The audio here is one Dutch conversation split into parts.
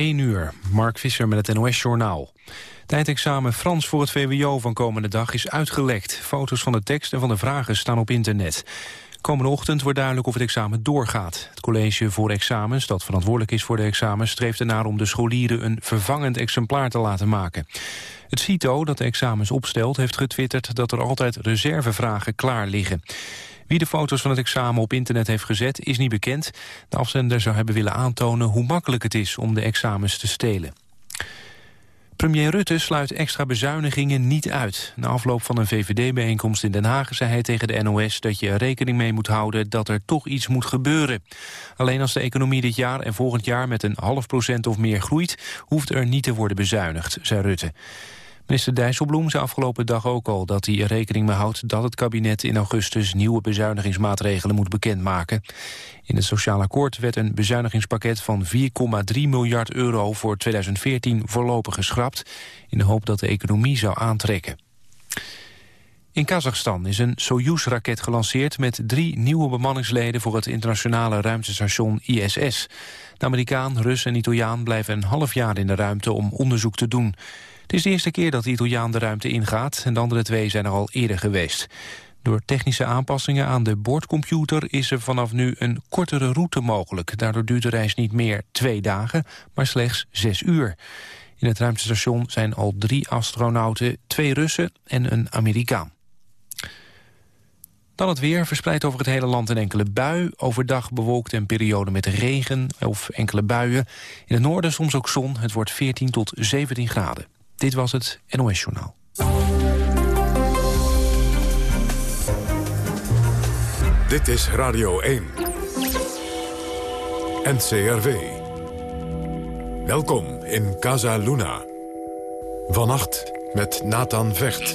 1 uur, Mark Visser met het NOS-journaal. Het Frans voor het VWO van komende dag is uitgelekt. Foto's van de tekst en van de vragen staan op internet. Komende ochtend wordt duidelijk of het examen doorgaat. Het college voor examens, dat verantwoordelijk is voor de examens... streeft ernaar om de scholieren een vervangend exemplaar te laten maken. Het CITO, dat de examens opstelt, heeft getwitterd... dat er altijd reservevragen klaar liggen. Wie de foto's van het examen op internet heeft gezet is niet bekend. De afzender zou hebben willen aantonen hoe makkelijk het is om de examens te stelen. Premier Rutte sluit extra bezuinigingen niet uit. Na afloop van een VVD-bijeenkomst in Den Haag zei hij tegen de NOS dat je er rekening mee moet houden dat er toch iets moet gebeuren. Alleen als de economie dit jaar en volgend jaar met een half procent of meer groeit, hoeft er niet te worden bezuinigd, zei Rutte. Minister Dijsselbloem zei afgelopen dag ook al dat hij er rekening mee houdt dat het kabinet in augustus nieuwe bezuinigingsmaatregelen moet bekendmaken. In het sociaal akkoord werd een bezuinigingspakket van 4,3 miljard euro voor 2014 voorlopig geschrapt in de hoop dat de economie zou aantrekken. In Kazachstan is een Soyuz-raket gelanceerd met drie nieuwe bemanningsleden voor het internationale ruimtestation ISS. De Amerikaan, Rus en Italiaan blijven een half jaar in de ruimte om onderzoek te doen. Het is de eerste keer dat de Italiaan de ruimte ingaat... en de andere twee zijn er al eerder geweest. Door technische aanpassingen aan de boordcomputer... is er vanaf nu een kortere route mogelijk. Daardoor duurt de reis niet meer twee dagen, maar slechts zes uur. In het ruimtestation zijn al drie astronauten, twee Russen en een Amerikaan. Dan het weer, verspreid over het hele land een enkele bui. Overdag bewolkt en periode met regen of enkele buien. In het noorden soms ook zon. Het wordt 14 tot 17 graden. Dit was het NOS Journaal. Dit is Radio 1. NCRV. Welkom in Casa Luna. Vannacht met Nathan Vecht.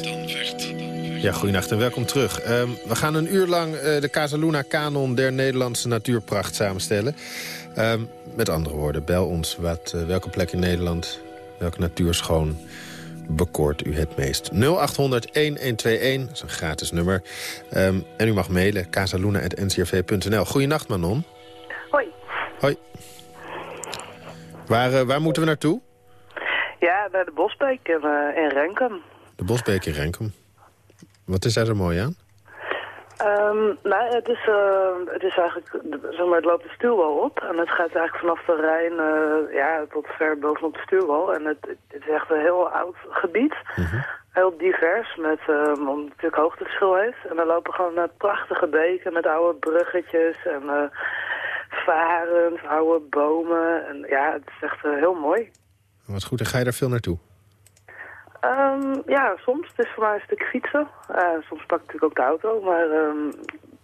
Ja, goedenacht en welkom terug. Ehm, we gaan een uur lang uh, de Casa Luna kanon der Nederlandse natuurpracht samenstellen. Ehm, met andere woorden, bel ons wat, uh, welke plek in Nederland Welke natuurschoon bekoort u het meest? 0800-1121, dat is een gratis nummer. Um, en u mag mailen, casaluna.ncrv.nl. Goedenacht, Manon. Hoi. Hoi. Waar, uh, waar moeten we naartoe? Ja, naar de Bosbeek in, uh, in Renkum. De Bosbeek in Renkum. Wat is daar zo mooi aan? Um, nou, het is, uh, het is eigenlijk, zeg maar, het loopt de stuurwal op. En het gaat eigenlijk vanaf de Rijn uh, ja, tot ver bovenop de stuurwal. En het, het is echt een heel oud gebied. Mm Heel divers, met, um, omdat het natuurlijk hoogteverschil heeft. En dan lopen gewoon uh, prachtige beken met oude bruggetjes en uh, varens, oude bomen. En ja, het is echt heel mooi. Wat goed, en ga je daar veel naartoe? Um, ja, soms. Het is voor mij een stuk fietsen. Uh, soms pak ik natuurlijk ook de auto. Maar um,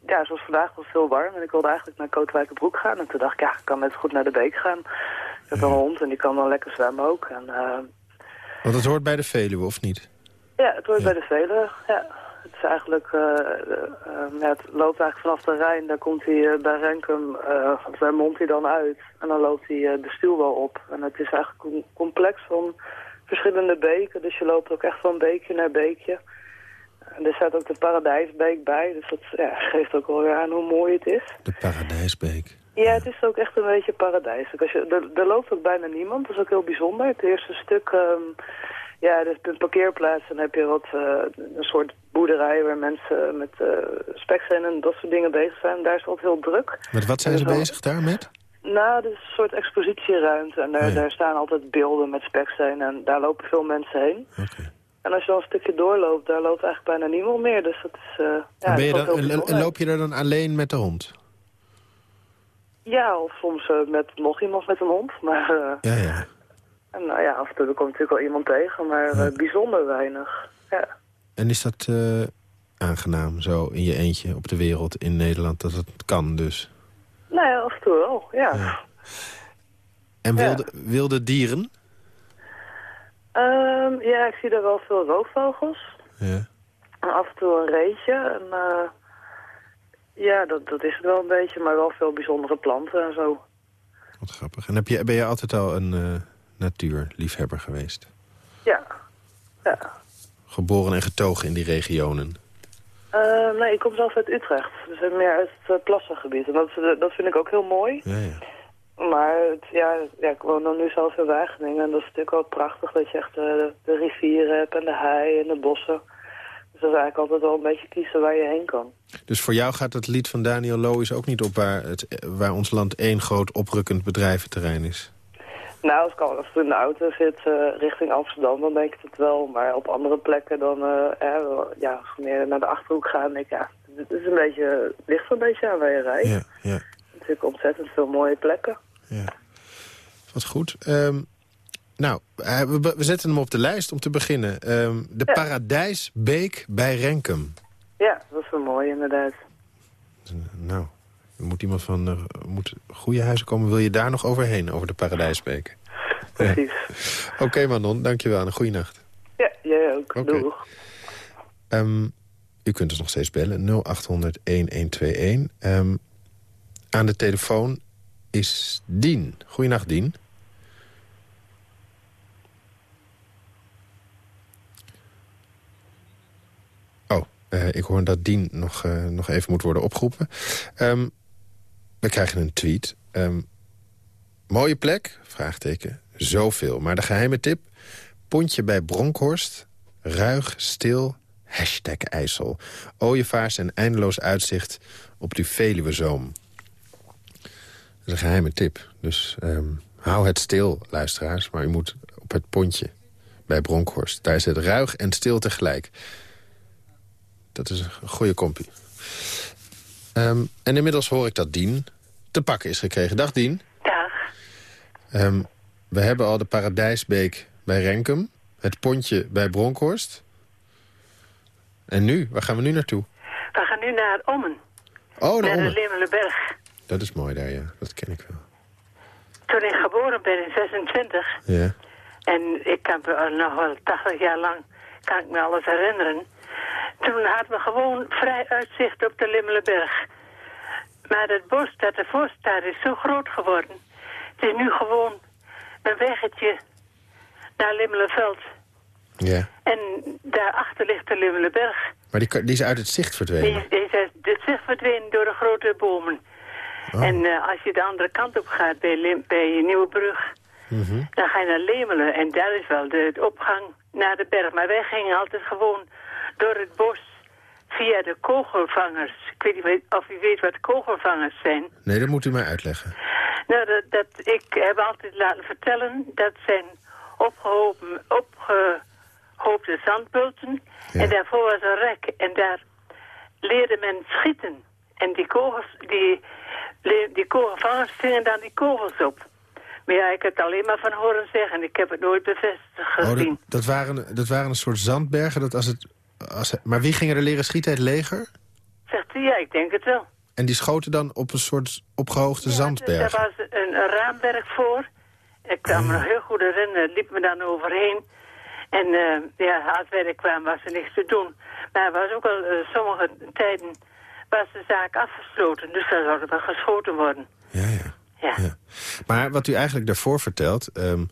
ja, zoals vandaag was het heel warm. En ik wilde eigenlijk naar Kootwijkenbroek gaan. En toen dacht ik, ja, ik kan net goed naar de beek gaan. Ik heb een hond en die kan dan lekker zwemmen ook. En, uh, Want het hoort bij de Veluwe, of niet? Ja, het hoort ja. bij de Veluwe, ja. Het is eigenlijk, uh, ja, het loopt eigenlijk vanaf de Rijn. Daar komt hij bij Renkum, daar mondt hij dan uit. En dan loopt hij de stuwwal op. En het is eigenlijk een complex van verschillende beken. Dus je loopt ook echt van beekje naar beekje. En er staat ook de Paradijsbeek bij. Dus dat ja, geeft ook wel weer aan hoe mooi het is. De Paradijsbeek. Ja, het is ook echt een beetje paradijs. Als je, er, er, loopt ook bijna niemand. Dat is ook heel bijzonder. Het eerste stuk... Um, ja, er is een parkeerplaats. En dan heb je wat, uh, een soort boerderij waar mensen met uh, spek zijn en dat soort dingen bezig zijn. Daar is het altijd heel druk. Met wat zijn ze bezig daar met? Nou, dat is een soort expositieruimte. En daar, oh daar staan altijd beelden met speksteen. En daar lopen veel mensen heen. Okay. En als je dan een stukje doorloopt, daar loopt eigenlijk bijna niemand meer. Dus dat is, uh, ja, ben je dan, en, en loop je er dan alleen met de hond? Ja, of soms uh, met nog iemand met een hond. Maar, uh, ja, ja. En nou ja, af en toe komt natuurlijk wel iemand tegen, maar ja. bijzonder weinig. Ja. En is dat aangenaam, zo in je eentje op de wereld in Nederland, dat het kan dus? Nou ja, af en toe wel, ja. ja. En wilde, ja. wilde dieren? Um, ja, ik zie daar wel veel roofvogels. Ja. En af en toe een reetje. En, uh, ja, dat, dat is het wel een beetje, maar wel veel bijzondere planten en zo. Wat grappig. En heb je, ben je altijd al een uh, natuurliefhebber geweest? Ja, ja. Geboren en getogen in die regionen? Uh, nee, ik kom zelf uit Utrecht. Dus meer uit het uh, plassengebied. En dat, dat vind ik ook heel mooi. Ja, ja. Maar het, ja, ja, ik woon dan nu zelf in Wageningen. En dat is natuurlijk wel prachtig dat je echt de, de rivieren hebt en de hei en de bossen. Dus dat is eigenlijk altijd wel een beetje kiezen waar je heen kan. Dus voor jou gaat het lied van Daniel Loos ook niet op waar, het, waar ons land één groot oprukkend bedrijventerrein is? Nou, als ik in de auto zit uh, richting Amsterdam, dan denk ik het wel. Maar op andere plekken dan, uh, eh, ja, als we meer naar de Achterhoek gaan, denk ik, ja, het is een beetje, ligt een beetje aan waar je rijdt. Ja, ja. Natuurlijk ontzettend veel mooie plekken. Ja. Wat goed. Um, nou, uh, we, we, zetten hem op de lijst om te beginnen. Um, de ja. Paradijsbeek bij Renkum. Ja, dat is wel mooi inderdaad. Nou, er moet iemand van uh, moet goede huizen komen. Wil je daar nog overheen, over de Paradijsbeek? Precies. Oké okay, Manon, dankjewel en een goede nacht. Ja, jij ook. Okay. Doeg. Um, u kunt ons nog steeds bellen, 0800-1121. Um, aan de telefoon is Dien. Goeienacht, Dien. Oh, uh, ik hoor dat Dien nog, uh, nog even moet worden opgeroepen. Um, we krijgen een tweet. Um, mooie plek? Vraagteken. Zoveel. Maar de geheime tip? Pontje bij Bronkhorst. Ruig, stil, hashtag IJssel. Ooievaars en eindeloos uitzicht op die Veluwezoom. Dat is een geheime tip. Dus um, hou het stil, luisteraars. Maar u moet op het pontje bij Bronkhorst. Daar is het ruig en stil tegelijk. Dat is een goede kompie. Um, en inmiddels hoor ik dat Dien te pakken is gekregen. Dag Dien. Dag. Um, we hebben al de Paradijsbeek bij Renkum. Het pontje bij Bronkhorst. En nu? Waar gaan we nu naartoe? We gaan nu naar Ommen. Oh, naar, naar de. Dat is mooi daar, ja. Dat ken ik wel. Toen ik geboren ben in 26... Ja. en ik heb nog wel 80 jaar lang... kan ik me alles herinneren... toen hadden we gewoon vrij uitzicht op de Limmelenberg. Maar het bos dat ervoor staat is zo groot geworden. Het is nu gewoon een weggetje naar Limmelenveld... Ja. En daarachter ligt de Limmelenberg. Maar die, die is uit het zicht verdwenen? Die, die is uit het zicht verdwenen door de grote bomen. Oh. En uh, als je de andere kant op gaat bij, Lim bij Nieuwebrug, mm -hmm. dan ga je naar Lemelen. En daar is wel de, de, opgang naar de berg. Maar wij gingen altijd gewoon door het bos via de kogelvangers. Ik weet niet of u weet wat kogelvangers zijn. Nee, dat moet u mij uitleggen. Nou, dat, dat, ik heb altijd laten vertellen, dat zijn opgehopen, opgehoopte zandbulten. Ja. En daarvoor was een rek. En daar leerde men schieten. En die kogels, die, die kogelvangers vingen dan die kogels op. Maar ja, ik heb het alleen maar van horen zeggen. Ik heb het nooit bevestigd gezien. Oh, dat, dat, waren, dat waren een soort zandbergen. Dat als het, als, maar wie ging er leren schieten? Het leger? Zegt u, ja, ik denk het wel. En die schoten dan op een soort opgehoogde ja, zandberg? Er was een, raamwerk voor. Ik kan me nog heel goed herinneren. liep me dan overheen. En uh, ja, als wij er kwamen was er niks te doen. Maar er was ook al uh, sommige tijden was de zaak afgesloten. Dus daar zou er wel geschoten worden. Ja, ja. Ja. ja. Maar wat u eigenlijk daarvoor vertelt... Um,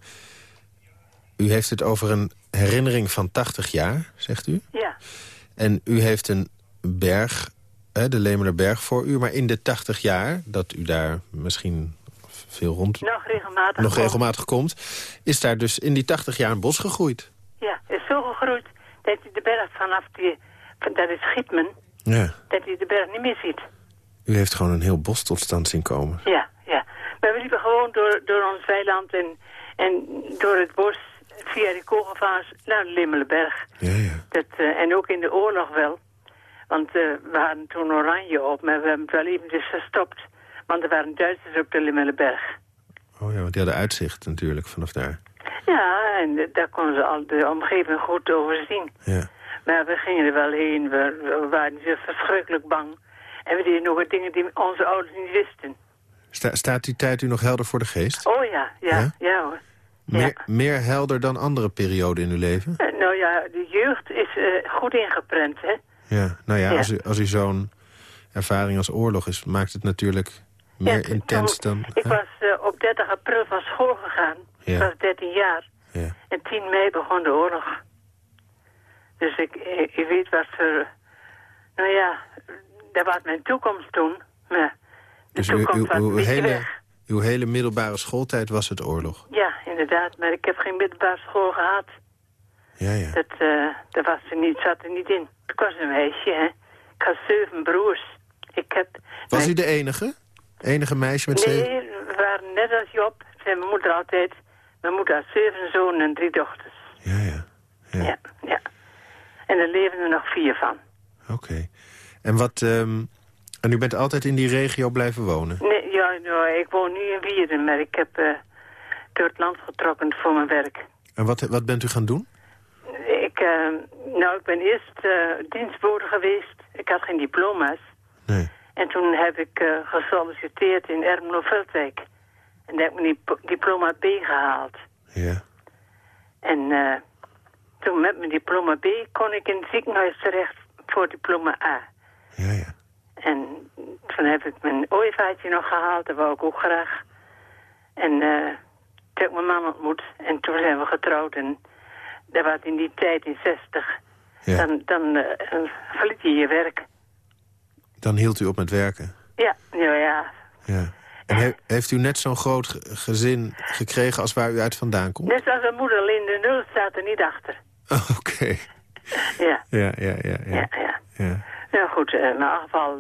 u heeft het over een herinnering van 80 jaar, zegt u? Ja. En u heeft een berg, hè, de Lemelerberg voor u... maar in de 80 jaar, dat u daar misschien veel rond... Nog regelmatig Nog regelmatig komt... is daar dus in die 80 jaar een bos gegroeid. Ja, is zo gegroeid dat je de berg vanaf die... Dat is Schietmen, Ja. dat je de berg niet meer ziet. U heeft gewoon een heel bos tot stand zien komen. Ja, ja. Maar we liepen gewoon door, door ons weiland en, en door het bos via de kogelvaars naar de Limmelenberg. Ja, ja. Dat, uh, en ook in de oorlog wel. Want uh, we hadden toen oranje op, maar we hebben het wel even dus verstopt. Want er waren Duitsers op de Limmelenberg. Oh ja, want die hadden uitzicht natuurlijk vanaf daar. Ja, en uh, daar konden ze al de omgeving goed overzien. Ja. Maar we gingen er wel heen, we, we waren zo verschrikkelijk bang. En we deden nog wat dingen die onze ouders niet wisten. Sta, staat die tijd u nog helder voor de geest? Oh ja, ja, Ja? ja, hoor. Meer, helder dan andere perioden in uw leven? Eh, nou ja, de jeugd is eh, goed ingeprent, hè. Ja, nou ja, als u, als u zo'n ervaring als oorlog is... maakt het natuurlijk meer Ja, intens dan... Ik hè? was eh, op 30 april van school gegaan. Ja. Ik was 13 jaar. Ja. En 10 mei begon de oorlog. Dus ik, ik, ik weet wat voor... Nou ja, dat was mijn toekomst toen. Maar de Dus toekomst beetje hele, weg. Uw hele middelbare schooltijd was het oorlog? Ja, inderdaad. Maar ik heb geen middelbare school gehad. Ja, ja. Dat, uh, dat was er niet, zat er niet in. Ik was een meisje, hè. Ik had zeven broers. Ik heb... Was u de enige? Enige meisje met nee, zeven? Nee, we waren net als Job. Zei mijn moeder altijd. Mijn moeder had zeven zonen en drie dochters. Ja, ja. Ja, ja. ja. En er leven er nog vier van. Oké. En wat... Um, en u bent altijd in die regio blijven wonen? Nee, ja, ja ik woon nu in Wierden, maar ik heb uh, door het land getrokken voor mijn werk. En wat, wat bent u gaan doen? Ik, uh, nou, ik ben eerst uh, dienstbode geweest. Ik had geen diploma's. Nee. En toen heb ik uh, gesolliciteerd in Ermelo-Veldwijk. En daar heb ik mijn diploma B gehaald. Ja. En uh, toen met mijn diploma B kon ik in het ziekenhuis terecht voor diploma A. Ja, ja. En toen heb ik mijn ooievaartje nog gehaald, dat wou ik ook graag. En uh, toen heb ik mijn man ontmoet en toen zijn we getrouwd. En dat was in die tijd, in 60, ja. dan, dan uh, verliet je je werk. Dan hield u op met werken? Ja, ja, ja. ja. En he heeft u net zo'n groot gezin gekregen als waar u uit vandaan komt? Net als mijn moeder, alleen de nul staat er niet achter. Oké. Okay. Ja. Ja, ja, ja. Ja, ja. ja. Ja. Nou goed, uh, in ieder geval,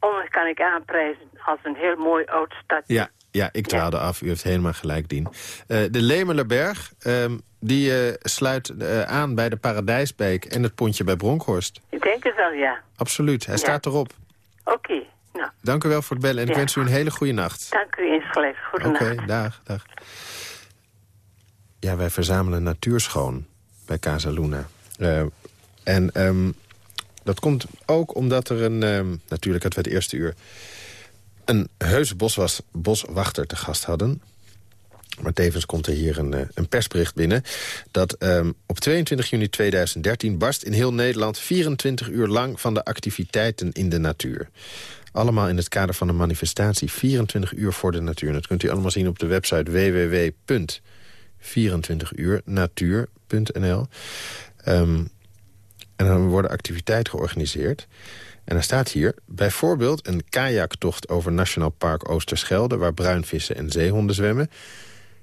Ommen kan ik aanprijzen als een heel mooi oud stadje. Ja, ja ik draalde ja. af. U heeft helemaal gelijk, Dien. Uh, de Lemelerberg, um, die sluit aan bij de Paradijsbeek en het pontje bij Bronkhorst. Ik denk het wel, ja. Absoluut, hij ja. staat erop. Oké, okay. nou. Dank u wel voor het bellen en ja. ik wens u een hele goede nacht. Dank u insgelijks. Goedenacht. Oké, okay, dag, dag. Ja, wij verzamelen natuurschoon bij Casa Luna. En um, dat komt ook omdat er een, um, natuurlijk het het eerste uur... een heuse boswas, boswachter te gast hadden. Maar tevens komt er hier een, uh, een persbericht binnen... dat um, op 22 juni 2013 barst in heel Nederland 24 uur lang... van de activiteiten in de natuur. Allemaal in het kader van een manifestatie 24 uur voor de natuur. Dat kunt u allemaal zien op de website www.24uurnatuur.nl. Um, en dan worden activiteiten georganiseerd. En er staat hier bijvoorbeeld een kajaktocht over Nationaal Park Oosterschelde... waar bruinvissen en zeehonden zwemmen.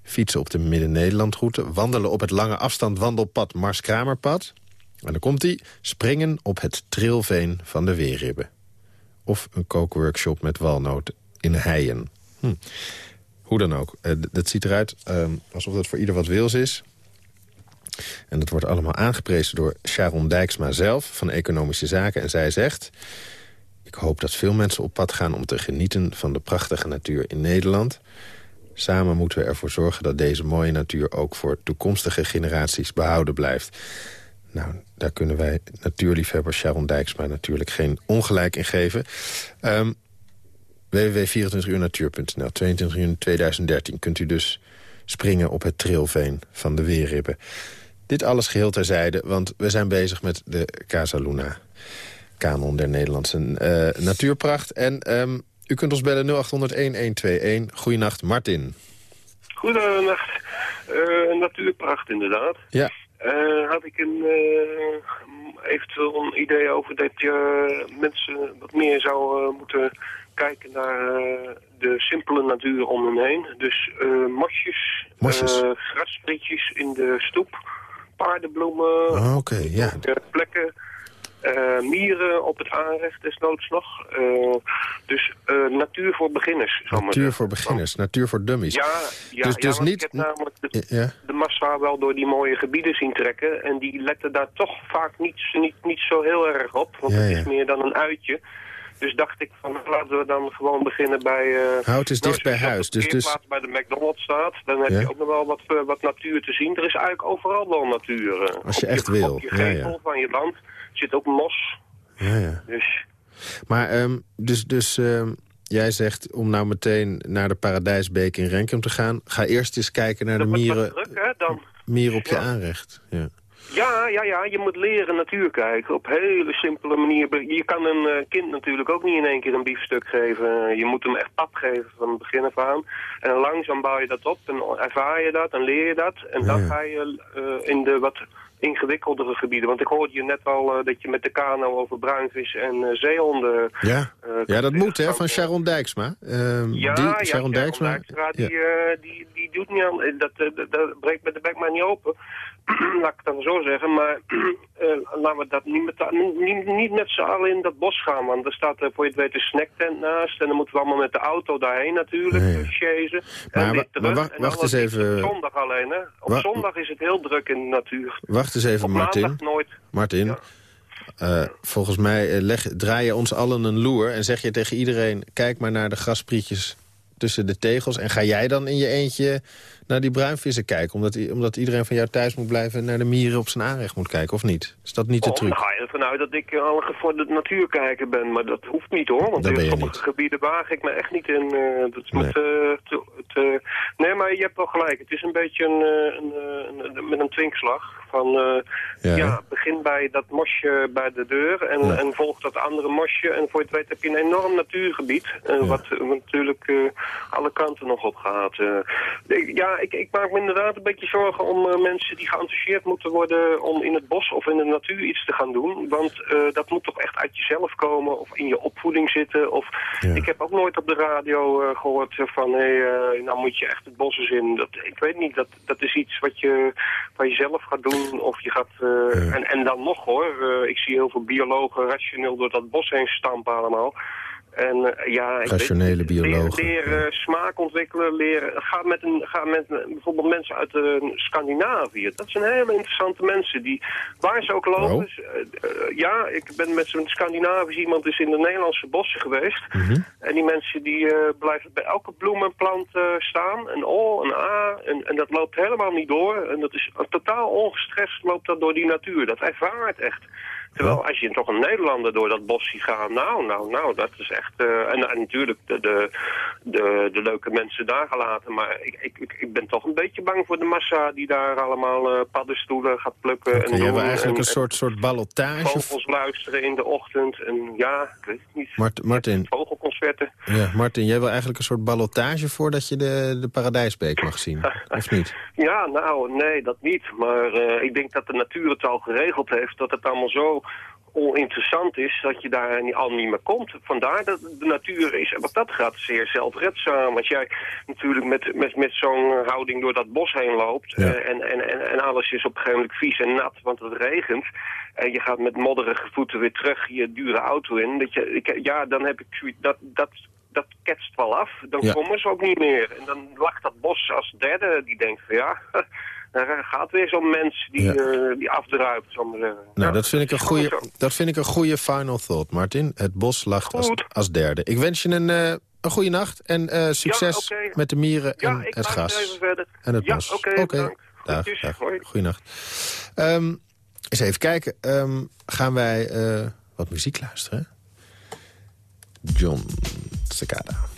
Fietsen op de Midden-Nederlandroute. Wandelen op het lange afstand wandelpad Mars-Kramerpad. En dan komt hij springen op het trilveen van de Weerribben. Of een kookworkshop met walnoten in Heijen. Hm. Hoe dan ook. Uh, dat ziet eruit uh, alsof dat voor ieder wat wils is. En dat wordt allemaal aangeprezen door Sharon Dijksma zelf van Economische Zaken. En zij zegt... Ik hoop dat veel mensen op pad gaan om te genieten van de prachtige natuur in Nederland. Samen moeten we ervoor zorgen dat deze mooie natuur ook voor toekomstige generaties behouden blijft. Nou, daar kunnen wij natuurliefhebber Sharon Dijksma natuurlijk geen ongelijk in geven. Um, www.24uurnatuur.nl 22 juni 2013 kunt u dus springen op het trilveen van de Weerribben. Dit alles geheel terzijde, want we zijn bezig met de Casa Luna. Kanon der Nederlandse uh, natuurpracht. En um, u kunt ons bellen 0800-1121. Goedenacht, Martin. Goedenacht. Uh, natuurpracht, inderdaad. Ja. Uh, had ik een, eventueel een idee over dat je mensen wat meer zou moeten kijken naar de simpele natuur om hen heen. Dus mosjes, mosjes. in de stoep paardenbloemen, oh, okay, ja. plekken, uh, mieren op het aanrecht desnoods nog. Uh, dus uh, natuur voor beginners. Natuur voor beginners, natuur voor dummies. Ja, ja, dus, dus niet... ik heb namelijk de, ja. de massa wel door die mooie gebieden zien trekken. En die letten daar toch vaak niet, niet, niet zo heel erg op. Want ja, het is meer dan een uitje. Dus dacht ik van laten we dan gewoon beginnen bij... Uh, Hout is dicht bij huis. Dus, dus... bij de McDonald's staat, dan heb Ja. je ook nog wel wat, uh, wat natuur te zien. Er is eigenlijk overal wel natuur. uh. Als je Op echt wil, Op je gevel ja. van je land zit ook mos. Ja, ja. Dus Maar um, dus, dus um, jij zegt om nou meteen naar de Paradijsbeek in Renkum te gaan... ga eerst eens kijken naar de dat mieren, druk, hè, dan. mieren op je aanrecht. Ja. Ja, ja, ja, je moet leren natuur kijken op hele simpele manier. Je kan een eh, kind natuurlijk ook niet in één keer een biefstuk geven. Je moet hem echt pap geven van het begin af aan. En langzaam bouw je dat op en ervaar je dat en leer je dat. En dan Ja. ga je eh, in de wat ingewikkeldere gebieden. Want ik hoorde je net al dat je met de kano over bruinvis en zeehonden... Ja. ja, dat moet hè, van Sharon Dijksma. Ehm, ja, die, ja, Sharon Dijksma, Dijksma die, die, die doet niet aan... Dat, dat, dat breekt met de bek maar niet open. laat ik het dan zo zeggen, maar uh, laten we dat niet met, niet, niet met z'n allen in dat bos gaan, want er staat voor je het weet een snacktent naast en dan moeten we allemaal met de auto daarheen natuurlijk, nee. chasen. Maar, en maar, wacht, wacht eens even. Op zondag alleen, hè. Op zondag is het heel druk in de natuur. Wacht eens even, op Martin. nooit. Martin, ja. Uh, volgens mij leg, draai je ons allen een loer en zeg je tegen iedereen... kijk maar naar de gasprietjes tussen de tegels. En ga jij dan in je eentje naar die bruinvissen kijken? Omdat, omdat iedereen van jou thuis moet blijven... naar de mieren op zijn aanrecht moet kijken, of niet? Is dat niet de oh, truc? Dan ga je ervan uit dat ik al voor de natuurkijker ben. Maar dat hoeft niet, hoor. Want in sommige gebieden waag ik me echt niet in. Uh, dat is nee. Met, uh, te, nee, maar je hebt wel gelijk. Het is een beetje een, een, een, een met een twinkslag. Van, uh, ja. ja. begin bij dat mosje bij de deur en, ja. en volg dat andere mosje. En voor je het weet heb je een enorm natuurgebied. Ja. Wat natuurlijk uh, alle kanten nog op gaat. ja, ik, ik, maak me inderdaad een beetje zorgen om mensen die geënthousiast moeten worden... om in het bos of in de natuur iets te gaan doen. Want dat moet toch echt uit jezelf komen of in je opvoeding zitten. Of, Ik heb ook nooit op de radio gehoord van... hé, hey, nou moet je echt het bos eens in. Dat, ik weet niet, dat, dat is iets wat je, wat je zelf gaat doen of je gaat... Uh, ja. en, en dan nog hoor, uh, ik zie heel veel biologen rationeel door dat bos heen stampen allemaal. En uh, ja, Rationele biologen. Leren, leren smaak ontwikkelen, leren. Ga met, een, ga met bijvoorbeeld mensen uit uh, Scandinavië. Dat zijn hele interessante mensen. Die, waar ze ook lopen. Oh. Uh, ja, ik ben met zo'n Scandinavisch iemand is in de Nederlandse bossen geweest. Mm -hmm. En die mensen die blijven bij elke bloem en plant staan. Een O, een A. En, en dat loopt helemaal niet door. En dat is totaal ongestrest loopt dat door die natuur. Dat ervaart echt. Terwijl als je toch een Nederlander door dat bos ziet gaan, nou, nou, nou, dat is echt... Uh, en, en, natuurlijk de, de, de, de, leuke mensen daar gelaten, maar ik, ik, ik ben toch een beetje bang voor de massa die daar allemaal uh, paddenstoelen gaat plukken. Okay, en doen, eigenlijk en, een soort, soort ballotage? Vogels luisteren in de ochtend en ja, ik weet het niet. Mart, Martin. Ja, Martin, jij wil eigenlijk een soort ballotage voordat je de, de Paradijsbeek mag zien, of niet? Ja, nou, nee, dat niet. Maar uh, ik denk dat de natuur het al geregeld heeft, dat het allemaal zo oninteressant is, dat je daar niet, al niet meer komt. Vandaar dat de natuur is, wat dat gaat, zeer zelfredzaam. Als jij natuurlijk met, met, met zo'n houding door dat bos heen loopt... Ja. Uh, en, en, en alles is op een gegeven moment vies en nat, want het regent... en je gaat met modderige voeten weer terug je dure auto in... Dat je, ik, ja, dan heb ik. Dat, dat, dat ketst wel af, dan ja. komen ze ook niet meer. En dan lag dat bos als derde, die denkt van ja... Er gaat weer zo'n mens die, ja. uh, die afdruipt, zal maar zeggen. Nou, ja, dat, vind ik een goeie, dat vind ik een goede final thought, Martin. Het bos lacht als, als, derde. Ik wens je een, uh, een goede nacht en uh, succes ja, okay. met de mieren en het gas. En het bos. Oké, okay, okay. dag, dag. Goeienacht. Um, eens even kijken. Um, gaan wij wat muziek luisteren? John Cicada.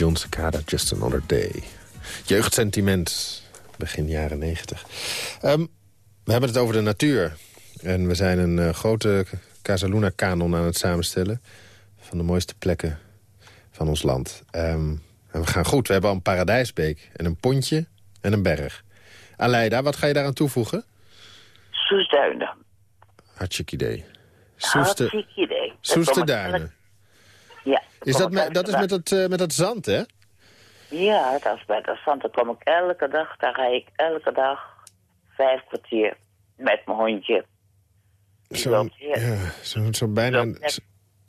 John Cicada, Just Another Day. Jeugdsentiment, begin jaren negentig. Ehm, we hebben het over de natuur. En we zijn een uh, grote Casaluna-kanon aan het samenstellen... van de mooiste plekken van ons land. Ehm, en we gaan goed. We hebben al een paradijsbeek en een pontje en een berg. Aleida, wat ga je daaraan toevoegen? Soesduinen. Hartstikke idee. Hartstikke idee. Soesterduinen. Ja. Is dat, met, dat is met dat, uh, met dat zand, hè? Ja, dat is bij dat zand. Daar kom ik elke dag, daar ga ik elke dag vijf kwartier met mijn hondje. Zo, ja, zo, zo bijna een,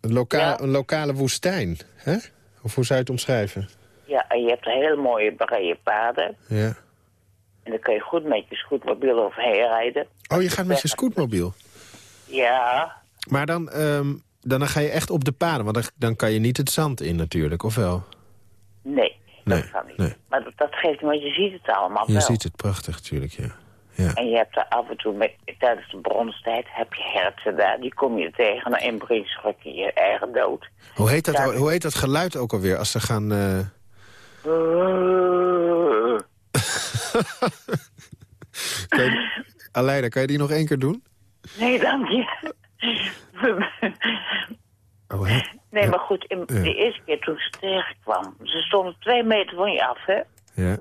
een, loka ja. een lokale woestijn, hè? Of hoe zou je het omschrijven? Ja, en je hebt hele mooie breie paden. Ja. En dan kun je goed met je scootmobiel overheen rijden. Oh, je gaat met je scootmobiel? Ja. Maar dan, um, dan ga je echt op de paden, want dan, dan kan je niet het zand in natuurlijk, of wel? Nee, dat nee, kan niet. Nee. Maar dat, dat, geeft niet, want je ziet het allemaal je wel. Je ziet het prachtig natuurlijk, ja. ja. En je hebt er af en toe, met, tijdens de bronstijd, heb je herten daar. Die kom je tegen en in schrik je je eigen dood. Hoe heet dat, daar... hoe heet dat geluid ook alweer als ze gaan... Uh... kan je, Aleida, kan je die nog één keer doen? Nee, dank je. Oh, hè? Nee, maar goed, in, ja. de eerste keer toen ze tegenkwam... ze stonden twee meter van je af, hè? Ja.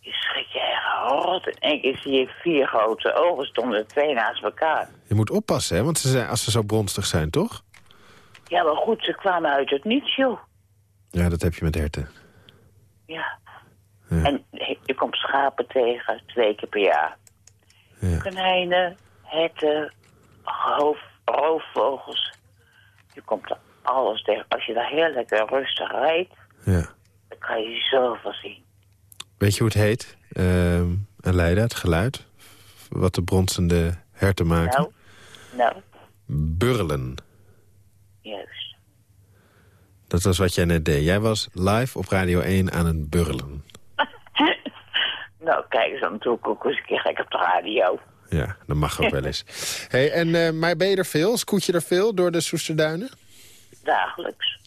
Je schrik je rot. Één keer zie je vier grote ogen stonden twee naast elkaar. Je moet oppassen, hè? Want ze zijn, als ze zo bronstig zijn, toch? Ja, maar goed, ze kwamen uit het niets, joh. Ja, dat heb je met herten. Ja. ja. En je komt schapen tegen, twee keer per jaar. Ja. Konijnen, herten, roofvogels. Je komt er alles tegen. Als je daar heel lekker rustig rijdt, ja. dan kan je zoveel zien. Weet je hoe het heet? Uh, een leider, het geluid? Wat de bronsende herten maken? Nou, nou. Burlen. Juist. Dat was wat jij net deed. Jij was live op Radio 1 aan het burlen. nou, kijk eens, dan doe ik ook eens een keer gek op de radio. Ja, dat mag ook wel eens. hey, en, uh, maar ben je er veel? Scoot je er veel door de Soesterduinen? Dagelijks.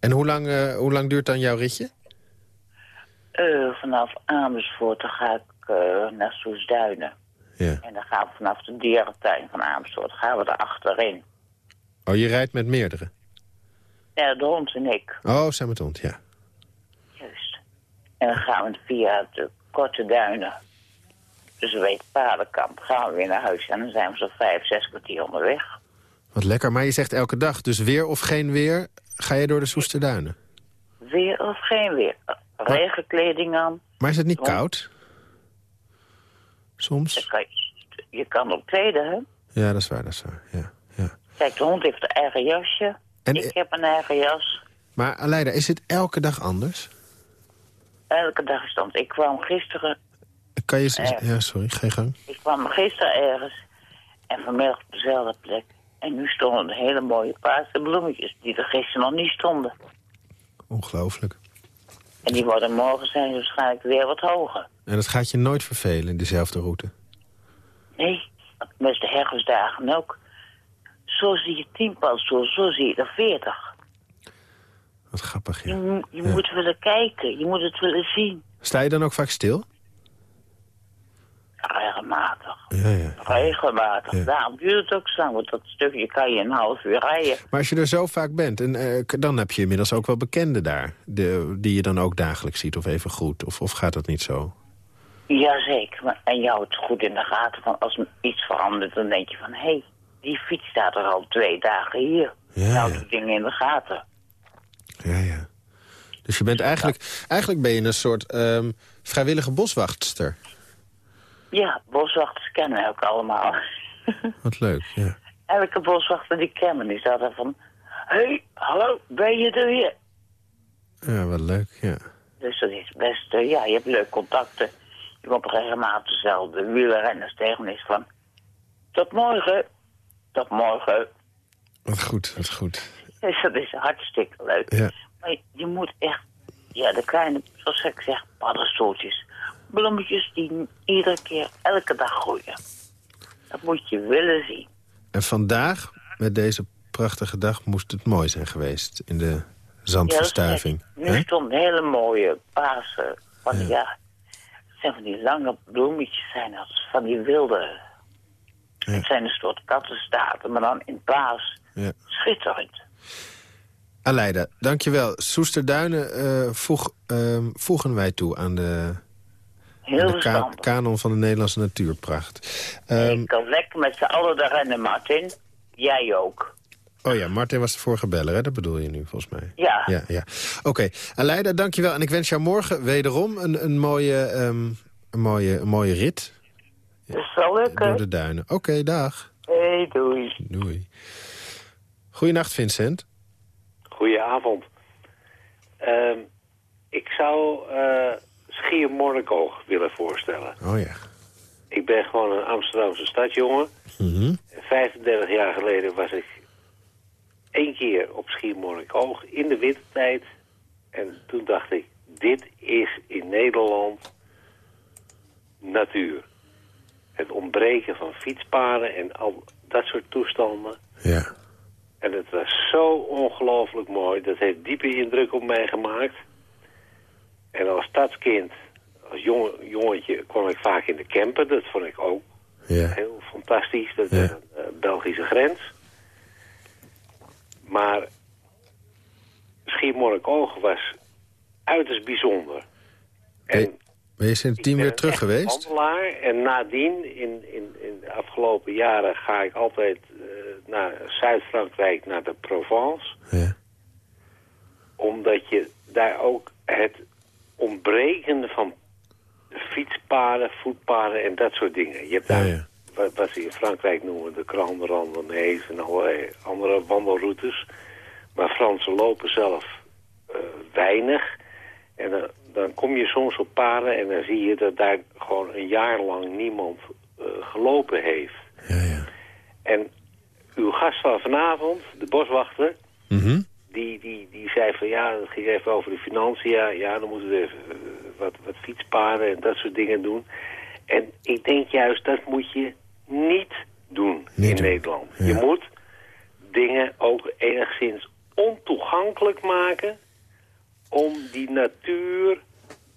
En hoe lang, uh, hoe lang duurt dan jouw ritje? Uh, vanaf Amersfoort dan ga ik naar Soesduinen. Ja. En dan gaan we vanaf de dierentuin van Amersfoort gaan we er achterin. Oh, je rijdt met meerdere? Ja, de hond en ik. Oh, zijn met de hond, ja. Juist. En dan gaan we via de korte duinen dus we weten paardenkamp. Gaan we weer naar huis en dan zijn we zo vijf, zes kwartier onderweg. Wat lekker, maar je zegt elke dag. Dus weer of geen weer, ga je door de Soesterduinen? Weer of geen weer. Regenkleding aan. Maar is het niet koud? Soms? Kan je, je, kan op kleden, hè? Ja, dat is waar, dat is waar. Ja, ja. Kijk, de hond heeft een eigen jasje. En, ik heb een eigen jas. Maar Aleida, is het elke dag anders? Elke dag is het anders. Ik kwam gisteren kan je... Ja, sorry, je gang. Ik kwam gisteren ergens en vanmiddag op dezelfde plek. En nu stonden hele mooie paarse bloemetjes die er gisteren nog niet stonden. Ongelooflijk. En die worden morgen zijn waarschijnlijk weer wat hoger. En dat gaat je nooit vervelen in dezelfde route? Nee, met de herfstdagen ook. Zo zie je tien paddenstoelen, zo zie je er veertig. Wat grappig, ja. Je, je ja. moet willen kijken, je moet het willen zien. Sta je dan ook vaak stil? Regelmatig. Ja, ja. Regelmatig. Ja. Daarom duurt het ook zo lang, want dat stukje kan je een half uur rijden. Maar als je er zo vaak bent, en, uh, dan heb je inmiddels ook wel bekenden daar... De, die je dan ook dagelijks ziet of even goed, of, of gaat dat niet zo? Jazeker, en je houdt het goed in de gaten van als iets verandert... dan denk je van, hé, hey, die fiets staat er al twee dagen hier. Ja, ja. die dingen in de gaten. Ja, ja. Dus je bent eigenlijk, eigenlijk ben je een soort um, vrijwillige boswachtster. Ja, boswachters kennen we ook allemaal. Wat leuk, ja. Elke boswachter die kennen, die staat er van... Hé, hey, hallo, ben je er weer? Ja, wat leuk, ja. Dus dat is best, uh, ja, je hebt leuke contacten. Je komt regelmatig dezelfde wielrenners tegen is van... Tot morgen, tot morgen. Wat goed, wat goed. Dus dat is hartstikke leuk. Ja. Maar je, je moet echt, ja, de kleine, zoals ik zeg, paddenstoeltjes bloemetjes die iedere keer, elke dag groeien. Dat moet je willen zien. En vandaag, met deze prachtige dag, moest het mooi zijn geweest in de zandverstuiving. Ja, nu stond een hele mooie paarse, van ja. het zijn van die lange bloemetjes, zijn dat, van die wilde. Ja. Het zijn een soort kattenstaten, maar dan in paars. Ja. Schitterend. Aleida, dankjewel. Soesterduinen eh, voeg, ehm, voegen wij toe aan de, Heel de ka- kanon van de Nederlandse natuurpracht. Ehm, Ik kan lekker met z'n allen daar rennen, Martin. Jij ook. oh ja, Martin was de vorige beller, hè? dat bedoel je nu volgens mij. Ja. Ja, ja. Oké, Aleida, dankjewel. En ik wens jou morgen wederom een, een, mooie, ehm, een, mooie, een mooie rit Dat is wel leuk, door de duinen. Oké, dag. Hey, doei. Doei. Goeienacht, Vincent. Goedenavond. Ehm, ik zou Schiermonnikoog willen voorstellen. Oh ja. Ik ben gewoon een Amsterdamse stadjongen. Mhm. 35 jaar geleden was ik één keer op Schiermonnikoog in de wintertijd. En toen dacht ik, dit is in Nederland natuur. Het ontbreken van fietspaden en al dat soort toestanden. Ja. En het was zo ongelooflijk mooi. Dat heeft diepe indruk op mij gemaakt. En als stadskind, als jong, jongetje, kwam ik vaak in de camper. Dat vond ik ook Ja. heel fantastisch. Dat Ja. is een Belgische grens. Maar Schiermonnikoog was uiterst bijzonder. En Ben, ben je sinds tien weer terug geweest? wandelaar. En nadien, in, in, in de afgelopen jaren, ga ik altijd eh, naar Zuid-Frankrijk, naar de Provence Ja. omdat je daar ook het ontbreken van fietspaden, voetpaden en dat soort dingen. Je hebt daar, ja. Wat, wat ze in Frankrijk noemen, de Grande Randonnées en allerlei andere wandelroutes. Maar Fransen lopen zelf eh, weinig. En dan, dan kom je soms op paden en dan zie je dat daar gewoon een jaar lang niemand eh, gelopen heeft. Ja, ja. En uw gast van vanavond, de boswachter, Mhm. Die, die, die zei van ja, dat ging even over de financiën. Ja, dan moeten we even eh, wat, wat fietspaden en dat soort dingen doen. En ik denk juist, dat moet je niet doen Niet in doen. Nederland. Ja. Je moet dingen ook enigszins ontoegankelijk maken om die natuur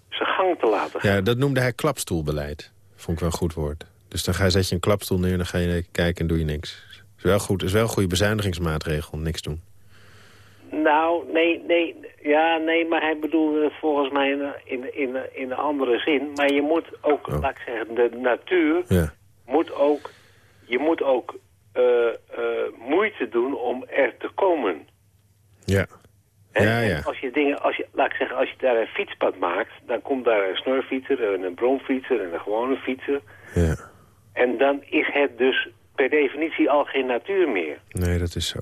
zijn gang te laten gaan. Ja, dat noemde hij klapstoelbeleid. Vond ik wel een goed woord. Dus dan ga je, zet je een klapstoel neer en dan ga je kijken en doe je niks. Is wel goed. Is wel een goede bezuinigingsmaatregel, niks doen. Nou, nee, nee, ja, nee, maar hij bedoelde het volgens mij in, in, in, een andere zin. Maar je moet ook, Oh. laat ik zeggen, de natuur Ja. moet ook, je moet ook eh, eh, moeite doen om er te komen. Ja. Hè? Ja, En ja. Als je dingen, als je, laat ik zeggen, als je daar een fietspad maakt, dan komt daar een snorfietser, en een bromfietser en een gewone fietser. Ja. En dan is het dus per definitie al geen natuur meer. Nee, dat is zo.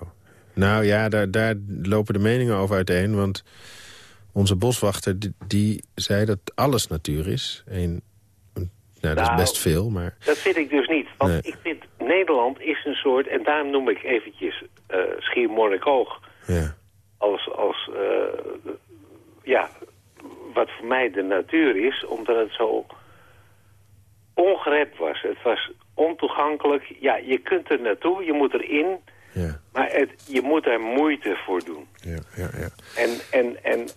Nou ja, daar, daar lopen de meningen over uiteen. Want onze boswachter die, die zei dat alles natuur is. Een, een- nou, dat is Nou, best veel, maar... Dat vind ik dus niet. Want Nee. ik vind Nederland is een soort, en daarom noem ik eventjes eh Schiermonnikoog Ja. als, als eh, ja, wat voor mij de natuur is, omdat het zo ongerept was. Het was ontoegankelijk. Ja, je kunt er naartoe, je moet erin, Ja, maar het, je moet er moeite voor doen. ja, ja, ja. En, en, en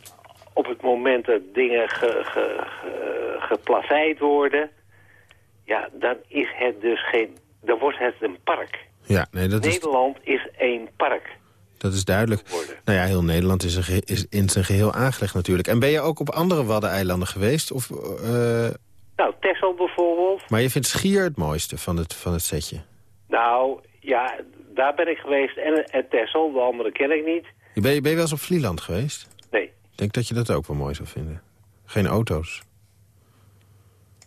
op het moment dat dingen ge, ge, ge- geplaveid worden, ja, dan is het dus geen, dan wordt het een park. Ja, nee, dat is, Nederland is één park dat is duidelijk. Nou ja, heel Nederland is, een is in zijn geheel aangelegd natuurlijk. En ben je ook op andere Waddeneilanden geweest? Of, eh, Nou, Texel bijvoorbeeld. maar je vindt Schier het mooiste van het, van het setje? Nou, ja, daar ben ik geweest. En, en Texel, de andere ken ik niet. Ben je, ben je wel eens op Vlieland geweest? Nee. Ik denk dat je dat ook wel mooi zou vinden. Geen auto's.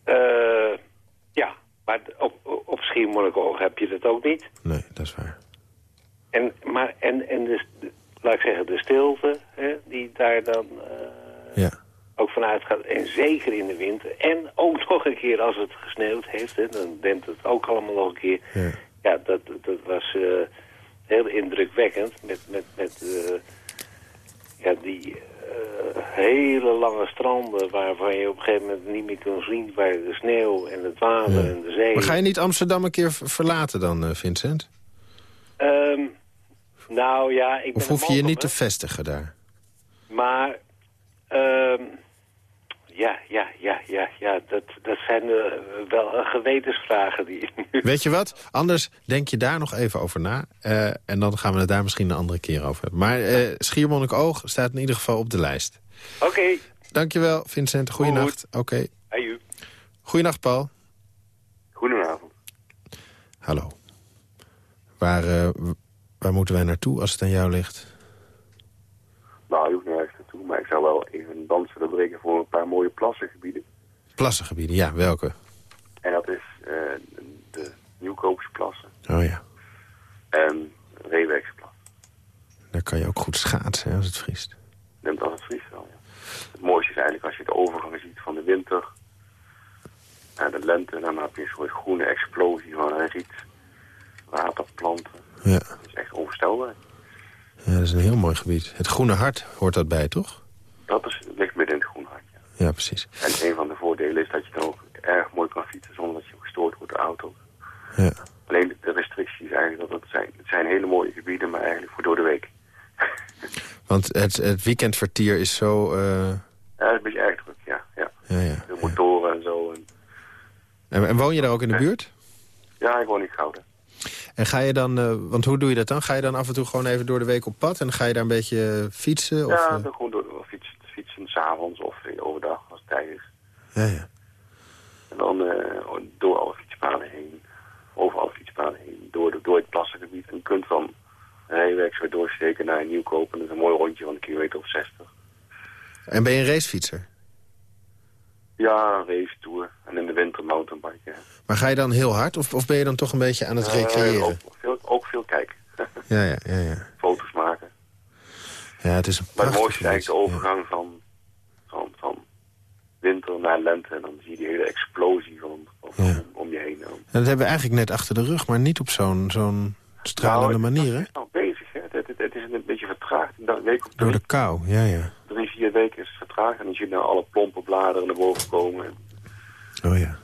Eh, ja, maar op, op Schiermonnikoog heb je dat ook niet. Nee, dat is waar. En, maar, en, en de, laat ik zeggen, de stilte hè, die daar dan eh, Ja. ook vanuit gaat. En zeker in de winter. En ook nog een keer als het gesneeuwd heeft. Hè, dan dempt het ook allemaal nog een keer. Ja. Ja, dat, dat was eh, heel indrukwekkend. Met, met, met eh, ja, die eh, hele lange stranden waarvan je op een gegeven moment niet meer kon zien waar de sneeuw en het water Ja. en de zee. Maar ga je niet Amsterdam een keer verlaten dan, Vincent? Ehm, nou ja, ik ben Of hoef je je niet te vestigen daar? maar... ehm, ja, ja, ja, ja, ja. Dat, dat zijn eh, wel eh, gewetensvragen die... Weet je wat? Anders denk je daar nog even over na. eh, en dan gaan we het daar misschien een andere keer over hebben. Maar Schiermonnikoog staat in ieder geval op de lijst. Oké, Dankjewel, Vincent. Goeienacht. Oké. aju. Goeienacht, Paul. Goedenavond. Hallo. Waar, waar moeten wij naartoe als het aan jou ligt? Nou, je hoeft nergens naartoe, maar ik zou wel even een dans willen breken voor een paar mooie plassengebieden. Plassengebieden, ja, welke? En dat is eh, de Nieuwkoopsplassen Oh ja, en Reewijksplas. daar kan je ook goed schaatsen hè, als het vriest. Neemt als het vriest wel, ja. Het mooiste is eigenlijk als je de overgang ziet van de winter naar de lente. Dan heb je een soort groene explosie van een riet, waterplanten. Ja. Dat is echt onvoorstelbaar. ja, dat is een heel mooi gebied. Het Groene Hart hoort dat bij, toch? Dat is, ligt midden in. Ja, precies. En een van de voordelen is dat je dan ook erg mooi kan fietsen zonder dat je gestoord wordt door auto's. Ja. Alleen de- de restrictie is eigenlijk dat het zijn, het zijn hele mooie gebieden, maar eigenlijk voor door de week. Want het, het weekendvertier is zo... eh, Ja, dat is een beetje erg druk, ja. ja. ja, ja. Veel motoren en zo. En, En, en woon je daar ook in de buurt? ja, ik woon in Gouden. En ga je dan, eh, want hoe doe je dat dan? Ga je dan af en toe gewoon even door de week op pad en ga je daar een beetje eh, fietsen? Of, ja, dan gewoon door, s'avonds of eh, overdag als het tijd is. ja, ja. En dan eh, door alle fietspaden heen, over alle fietspaden heen, door, de, door het plassengebied. En je kunt van Rijweg weer doorsteken naar Nieuwkoop. Dat is een mooi rondje van een kilometer of 60. En ben je een racefietser? Ja, race tour. En in de winter mountainbiken. hè. Maar ga je dan heel hard of, of ben je dan toch een beetje aan het Eh, recreëren? ook, veel, ook veel kijken. Ja, ja, ja, ja. Foto's maken. Ja, het is een Maar prachtig mooiste is de overgang van winter naar lente. En dan zie je die hele explosie van, van- Ja. om, je heen. En dat hebben we eigenlijk net achter de rug, maar niet op zo'n zo'n stralende Nou, manier, hè? Het is nog bezig, hè. Het, het, het is een beetje vertraagd. Een week Door de kou, ja, ja. drie, vier weken is het vertraagd. En dan zie je nou alle plompe bladeren naar boven komen. En, Oh ja.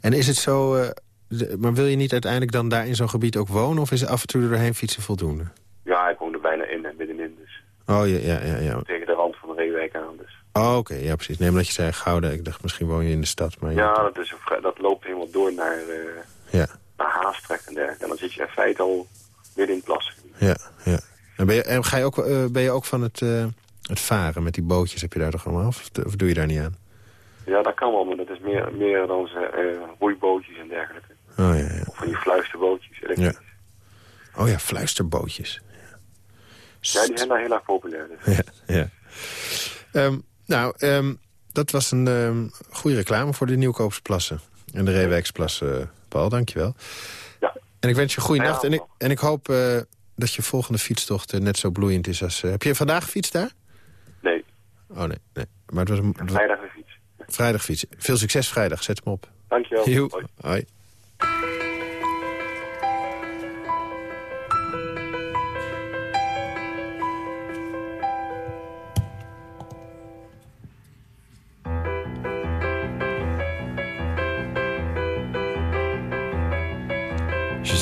En is het zo... eh, de- maar wil je niet uiteindelijk dan daar in zo'n gebied ook wonen... of is af en toe doorheen fietsen voldoende? ja, ik woon er bijna in en middenin. Dus Oh, ja, ja, ja. ja. tegen de rand van de Reewijk aan. Dus. Oh, oké, ja, precies. Nee, omdat je zei Gouden, ik dacht misschien woon je in de stad, maar... Ja, dat, is dat loopt helemaal door naar, eh Ja, naar Haastrecht en dergelijke. En dan zit je in feite al midden in het plasgebied. ja, ja. En, ben je, en ga je ook, eh, ben je ook van het, eh, het varen met die bootjes? Heb je daar toch allemaal? Of, of doe je daar niet aan? Ja, dat kan wel, maar dat is meer, meer dan ze, roeibootjes en dergelijke. Oh, ja, ja. Of van die fluisterbootjes. elektrisch. Ja. Oh ja, fluisterbootjes. Ja, die zijn daar heel erg populair. Dus. Ja, ja. Ehm, nou, ehm, dat was een ehm, goede reclame voor de Nieuwkoopsplassen. En de Reewijksplassen, Paul, dankjewel. Ja. En ik wens je een goede Ja, nacht. En ik, en ik hoop eh, dat je volgende fietstocht eh, net zo bloeiend is als... eh, heb je vandaag gefietst daar? Nee, Oh nee, nee. Maar het was een vrijdag fiets. vrijdag fietsen. Veel succes vrijdag, zet hem op. Dankjewel. Joe. Hoi. Hoi.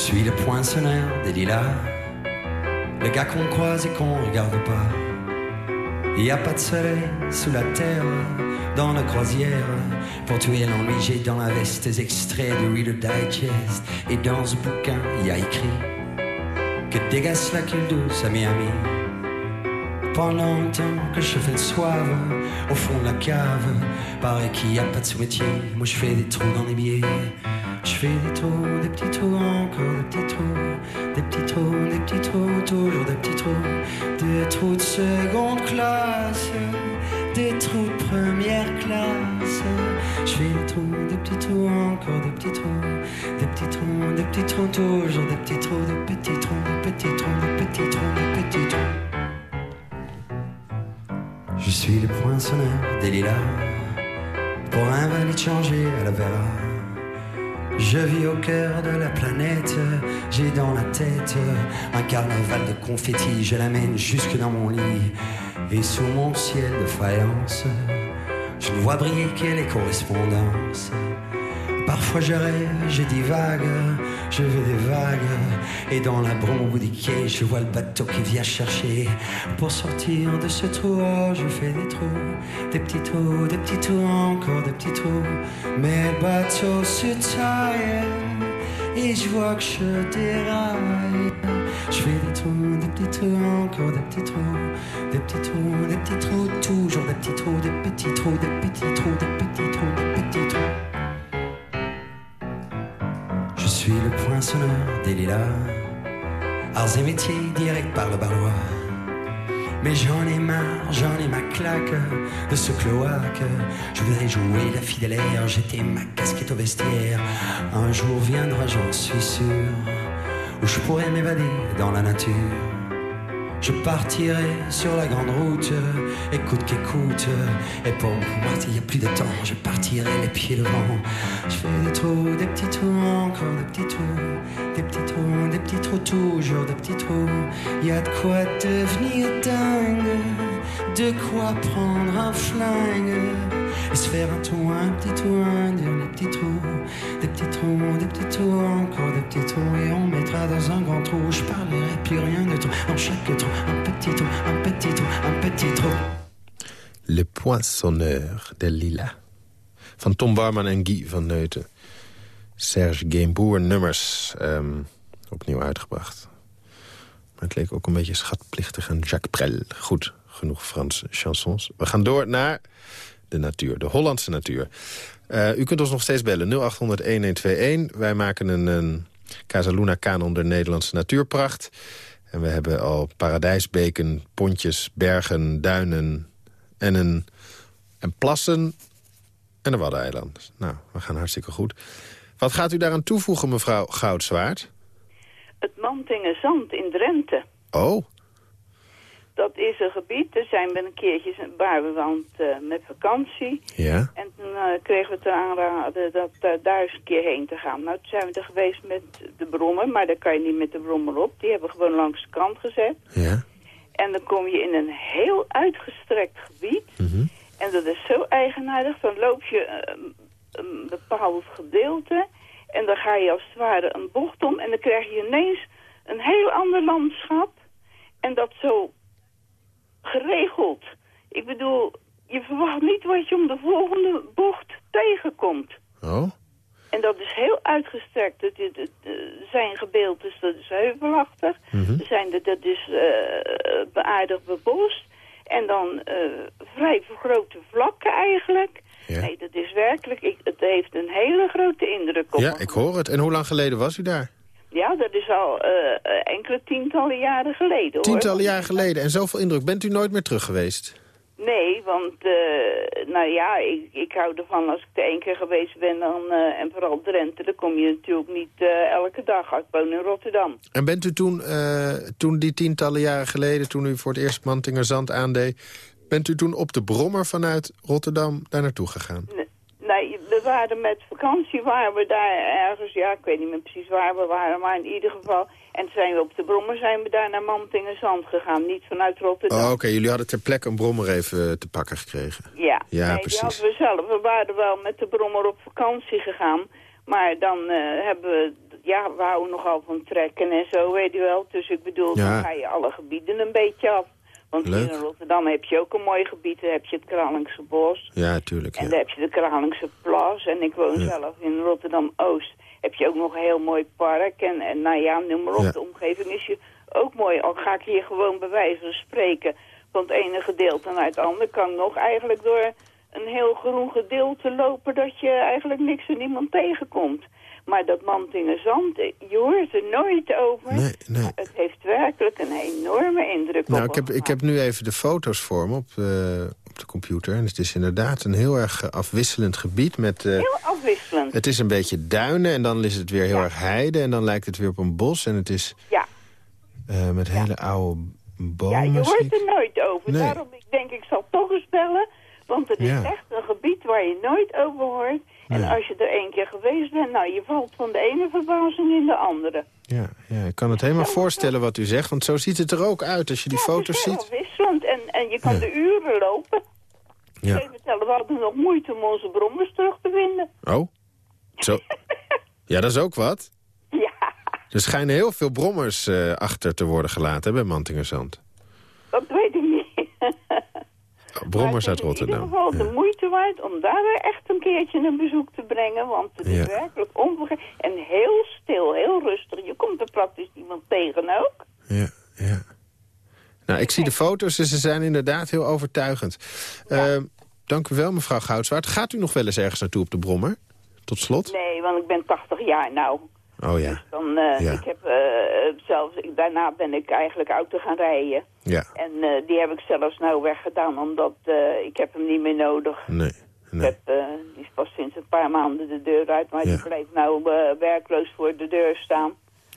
Suis le poinçonneur des lilas, le gars qu'on croise et qu'on regarde pas. Il y a pas de soleil sous la terre, dans la croisière. Pour tuer l'ennui, j'ai dans la veste des extraits de Reader Digest. Et dans ce bouquin, il y a écrit que dégasse la queue douce à Miami. Pendant le temps que je fais le soave au fond de la cave, paraît qu'il n'y a pas de sous-métier. Moi je fais des trous dans les billets. Je fais des trous, des petits trous, encore des petits trous, des petits trous, des petits trous, toujours des petits trous, des trous de seconde classe, des trous de première classe. Je fais des trous, des petits trous, encore des petits trous, des petits trous, des petits trous, toujours des petits trous, des petits trous, des petits trous, des petits trous, des petits trous. Je suis le poinçonneur des lilas, pour un valide changé à la vera. Je vis au cœur de la planète, j'ai dans la tête un carnaval de confettis, je l'amène jusque dans mon lit. Et sous mon ciel de faïence, je ne vois briller que les correspondances. Parfois je rêve, je divague, je veux des vagues. Et dans la brume au des quais, je vois le bateau qui vient chercher. Pour sortir de ce trou, oh, je fais des trous, des petits trous, des petits trous, encore des petits trous. Mais le bateau se taille et je vois que je déraille. Je fais des trous, des petits trous, encore des petits trous, des petits trous, des petits trous, toujours des petits trous, des petits trous, des petits trous, des petits trous, des petits trous. Poinçonneur des lilas, arts et métiers direct par le barlois. Mais j'en ai marre, j'en ai ma claque de ce cloaque. Je voudrais jouer la fille de l'air, jeter ma casquette au vestiaire. Un jour viendra, j'en suis sûr, où je pourrais m'évader dans la nature. Je partirai sur la grande route, écoute qu'écoute. Et pour partir, n'y a plus de temps, je partirai les pieds devant. Je fais des trous, des petits trous, encore des petits trous, des petits trous, des petits trous, toujours des petits trous. Y a de quoi devenir dingue, de quoi prendre un flingue. Et se faire un trou, un petit trou, un petits trous, des trous, des petits trous, encore des petits trous. Et on mettra dans un grand trou, je parlerai plus rien de trou. Dans chaque trou, un petit trou, un petit trou, un petit trou. Le Poinçonneur de Lila. Van Tom Barman en Guy van Neuten. Serge Gainsbourg nummers ehm, opnieuw uitgebracht. Maar het leek ook een beetje schatplichtig aan Jacques Brel. Goed, genoeg Franse chansons. We gaan door naar de natuur, de Hollandse natuur. Eh, u kunt ons nog steeds bellen, 0800-1121. Wij maken een, een Casaluna kanon der Nederlandse natuurpracht. En we hebben al paradijsbeken, pontjes, bergen, duinen en, een, en plassen en een waddeneiland. Nou, we gaan hartstikke goed. Wat gaat u daaraan toevoegen, mevrouw Goudzwaard? Het Mantingen Zand in Drenthe. Oh, Dat is een gebied, daar zijn we een keertje waar we want eh, met vakantie. ja. En toen eh, kregen we te aanraden dat eh, daar eens een keer heen te gaan. Nou, toen zijn we er geweest met de brommer, maar daar kan je niet met de brommer op. Die hebben we gewoon langs de kant gezet. Ja. En dan kom je in een heel uitgestrekt gebied. Mhm. En dat is zo eigenaardig. Dan loop je eh, een bepaald gedeelte. En dan ga je als het ware een bocht om. En dan krijg je ineens een heel ander landschap. En dat zo geregeld. Ik bedoel, je verwacht niet wat je om de volgende bocht tegenkomt. Oh, En dat is heel uitgestrekt. Het, het, het, eh, zijn gedeeltes, dat is heuvelachtig. Mhm. Er zijn dat is eh beaardigd bebost. En dan eh, vrij grote vlakken eigenlijk. Ja. Nee, dat is werkelijk, ik, het heeft een hele grote indruk op ja, me ik hoor het. En hoe lang geleden was u daar? Ja, dat is al enkele tientallen jaren geleden hoor. Tientallen jaar geleden. En zoveel indruk. Bent u nooit meer terug geweest? Nee, want eh, nou ja, ik, ik hou ervan als ik er één keer geweest ben. Dan, eh, en vooral Drenthe, dan kom je natuurlijk niet eh, elke dag. Ik woon in Rotterdam. En bent u toen, toen die tientallen jaren geleden... toen u voor het eerst Mantingerzand aandeed... bent u toen op de brommer vanuit Rotterdam daar naartoe gegaan? Nee, we waren met vakantie, waren we daar ergens, ja, ik weet niet meer precies waar we waren, maar in ieder geval. En toen zijn we op de Brommer, zijn we daar naar Mantingenzand gegaan, niet vanuit Rotterdam. Oh, oké. Jullie hadden ter plekke een brommer even te pakken gekregen. Ja, Ja, nee, precies. die hadden we zelf. We waren wel met de Brommer op vakantie gegaan, maar dan eh, hebben we, ja, we houden nogal van trekken en zo, weet je wel. Dus ik bedoel, Ja. dan ga je alle gebieden een beetje af. Want Leuk. hier in Rotterdam heb je ook een mooi gebied, daar heb je het Kralingse Bos. Ja, tuurlijk. En Ja. daar heb je de Kralingse Plas. En ik woon Ja. zelf in Rotterdam-Oost. Heb je ook nog een heel mooi park. En, en nou ja, noem maar op. Ja. De omgeving is je ook mooi. Al ga ik hier gewoon bij wijze van spreken van het ene gedeelte naar het andere. Kan nog eigenlijk door een heel groen gedeelte lopen dat je eigenlijk niks en niemand tegenkomt. Maar dat Mantingenzand, je hoort er nooit over. Nee, nee. Maar Het heeft werkelijk een enorme indruk Nou, op ik heb, ik heb nu even de foto's voor me op, eh, op de computer. En het is inderdaad een heel erg eh, afwisselend gebied. Met, eh, Heel afwisselend. het is een beetje duinen en dan is het weer heel erg heide. En dan lijkt het weer op een bos. En het is Ja. eh, met hele oude bomen. Ja, je hoort er nooit over. Nee. Daarom ik denk ik zal toch eens bellen. Want het is Ja. echt een gebied waar je nooit over hoort. En als je er één keer geweest bent, nou, je valt van de ene verbazing in de andere. Ja, ja, ik kan het helemaal voorstellen wat u zegt. Want zo ziet het er ook uit als je die Ja, foto's het is heel ziet. wisselend en, en je kan de uren lopen. Vertellen, we hadden nog moeite om onze brommers terug te vinden. Oh, zo. Ja, dat is ook wat. Ja, Er schijnen heel veel brommers eh, achter te worden gelaten hè, bij Mantingerzand. Dat weet ik niet. Brommers uit In ieder Rotterdam. geval de moeite waard om daar weer echt een keertje een bezoek te brengen. Want het is Ja. werkelijk onvergetelijk. En heel stil, heel rustig. Je komt er praktisch niemand tegen ook. Ja, ja. Nou, ik zie de foto's en ze zijn inderdaad heel overtuigend. Eh, dank u wel, mevrouw Goudswaard. Gaat u nog wel eens ergens naartoe op de Brommer? Tot slot? Nee, want ik ben 80 jaar nou. Oh ja. Dan, eh, Ja. ik heb, eh, zelfs, ik, daarna ben ik eigenlijk auto gaan rijden. Ja, En die heb ik zelfs nou weggedaan, omdat ik heb hem niet meer nodig. nee. Ik nee. heb, eh, die is pas sinds een paar maanden de deur uit, maar Ja. die bleef nou werkloos voor de deur staan.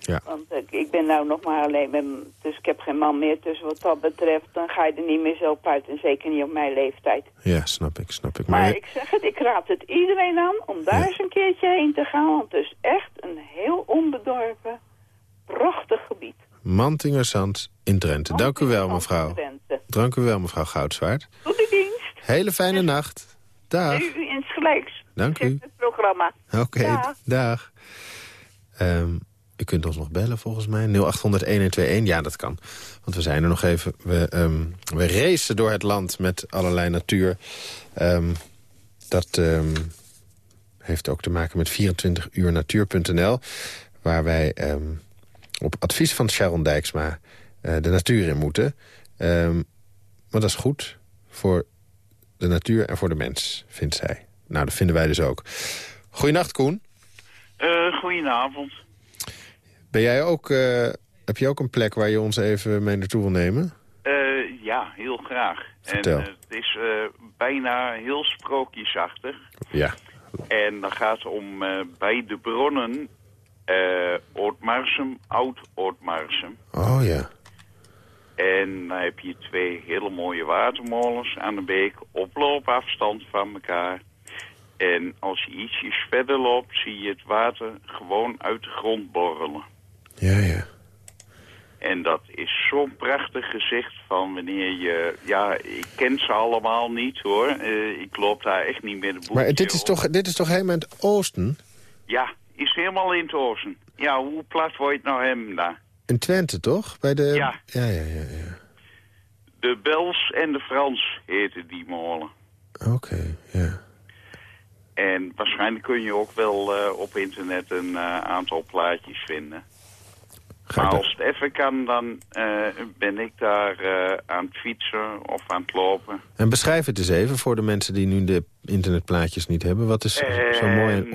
Ja. Want ik ben nou nog maar alleen met dus ik heb geen man meer. Dus wat dat betreft, dan ga je er niet meer zo op uit. En zeker niet op mijn leeftijd. Ja, snap ik, snap ik. Maar, Maar, ik zeg het, ik raad het iedereen aan om daar Ja. eens een keertje heen te gaan. Want het is echt een heel onbedorven, prachtig gebied. Mantingerzand in Drenthe. Dank u wel, mevrouw. Dank u wel, mevrouw Goudswaard. Tot de dienst. Hele fijne nacht. Dag. Nu insgelijks. Dank u. Het programma. Oké, Dag. dag. Ehm, u kunt ons nog bellen volgens mij. 0800-1121. Ja, dat kan. Want we zijn er nog even. We, ehm, we racen door het land met allerlei natuur. Ehm, dat ehm, heeft ook te maken met 24uurnatuur.nl. Waar wij op advies van Sharon Dijksma eh, de natuur in moeten. Maar dat is goed voor de natuur en voor de mens, vindt zij. Nou, dat vinden wij dus ook. Goedenacht, Koen. Eh, goedenavond. Ben jij ook, eh, heb je ook een plek waar je ons even mee naartoe wil nemen? Eh, ja, heel graag. Vertel. En eh, het is bijna heel sprookjesachtig. Ja. En dan gaat het om bij de bronnen Ootmarsum, Oud-Ootmarsum. Oh ja. En dan heb je twee hele mooie watermolens aan de beek op loopafstand van elkaar. En als je ietsjes verder loopt, zie je het water gewoon uit de grond borrelen. Ja, ja. En dat is zo'n prachtig gezicht van wanneer je... Ja, ik ken ze allemaal niet hoor. Eh, ik loop daar echt niet met de boek. Maar dit is, toch, dit is toch helemaal in het oosten? Ja, is helemaal in het oosten. Ja, hoe plat wordt het nou hem daar? In Twente, toch? Bij de... Ja. Ja, ja, ja. ja. De Bels en de Frans heten die molen. Oké, ja. En waarschijnlijk kun je ook wel eh, op internet een eh, aantal plaatjes vinden. Ga Maar als het even kan, dan eh, ben ik daar eh, aan het fietsen of aan het lopen. En beschrijf het eens even voor de mensen die nu de internetplaatjes niet hebben. Wat is zo- zo mooi in eh,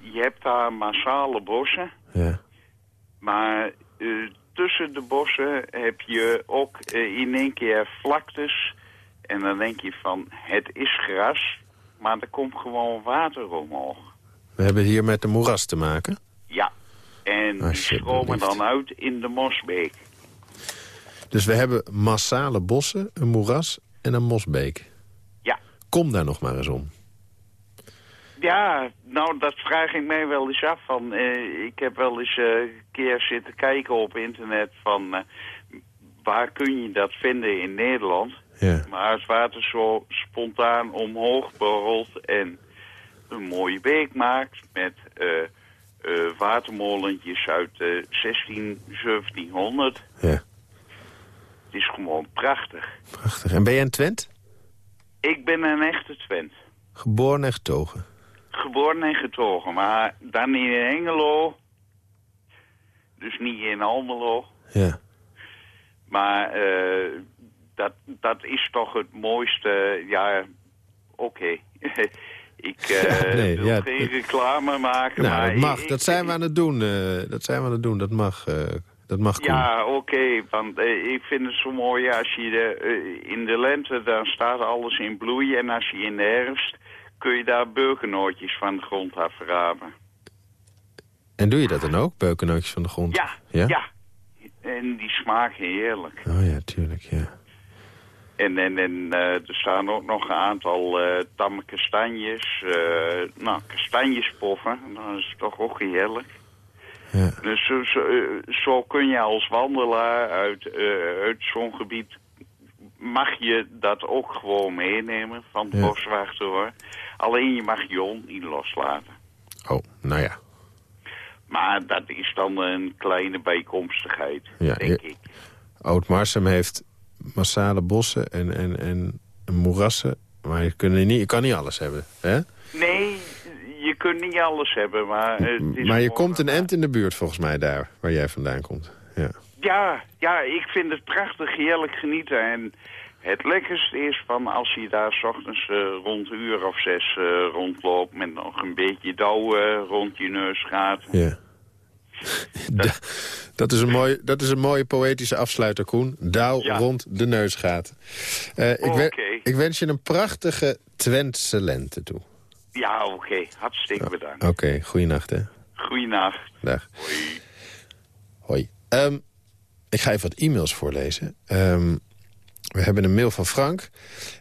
je hebt daar massale bossen. ja. Maar eh, tussen de bossen heb je ook eh, in één keer vlaktes. En dan denk je van, het is gras, maar er komt gewoon water omhoog. We hebben hier met de moeras te maken. Ja, en die Alsjeblieft. stromen dan uit in de Mosbeek. Dus we hebben massale bossen, een moeras en een mosbeek. Ja. Kom daar nog maar eens om. Ja, nou dat vraag ik mij wel eens af. Van, eh, ik heb wel eens eh, een keer zitten kijken op internet van... eh, waar kun je dat vinden in Nederland? Ja. Maar het water zo spontaan omhoog borrelt en een mooie beek maakt met watermolentjes uit eh 16, 1700. Ja, Het is gewoon prachtig. prachtig. En ben jij een Twent? Ik ben een echte Twent. Geboren en getogen. Geboren en getogen, maar dan in Hengelo. Dus niet in Almelo. Ja. Maar eh, dat, dat is toch het mooiste. Ja, oké. ik eh, Ja, nee, wil ja, geen reclame maken. Nou, maar dat mag. ik- Dat zijn we aan het doen. eh, dat zijn we aan het doen. Dat mag. eh, dat mag. Ja, oké, want eh, ik vind het zo mooi als je de, in de lente, dan staat alles in bloei. En als je in de herfst, kun je daar burgernootjes van de grond afrapen. En doe je dat dan ook? Beukennootjes van de grond? Ja, Ja? ja. En die smaken heerlijk. Oh ja, tuurlijk, ja. En, en, en eh, er staan ook nog een aantal eh tamme kastanjes. eh, nou, kastanjespoffen, dat is toch ook heerlijk. Ja. Dus zo, zo, zo kun je als wandelaar uit, uit zo'n gebied... mag je dat ook gewoon meenemen van het Ja. boswachter hoor. Alleen je mag je hond niet loslaten. Oh, nou ja. Maar dat is dan een kleine bijkomstigheid, Ja, denk ik. Oud-Marsum heeft massale bossen en, en, en moerassen. Maar je, kunt niet, je kan niet alles hebben. Hè? Nee, je kunt niet alles hebben, maar... het is Maar je komt een end in de buurt volgens mij daar, waar jij vandaan komt. Ja. Ja, ja, ik vind het prachtig, heerlijk genieten. En het lekkerste is van als je daar 's ochtends eh, rond een uur of zes eh, rondloopt... met nog een beetje dauw rond je neus gaat. ja. Da- Dat is, een mooi, dat is een mooie poëtische afsluiter, Koen. Dauw Ja. rond de neus gaat. Eh, ik, we- Oké. ik wens je een prachtige Twentse lente toe. Ja, oké, hartstikke bedankt. Oké, goeienacht hè. Goeienacht. Dag. Hoi. Hoi. Ehm, ik ga even wat e-mails voorlezen. Ehm, we hebben een mail van Frank.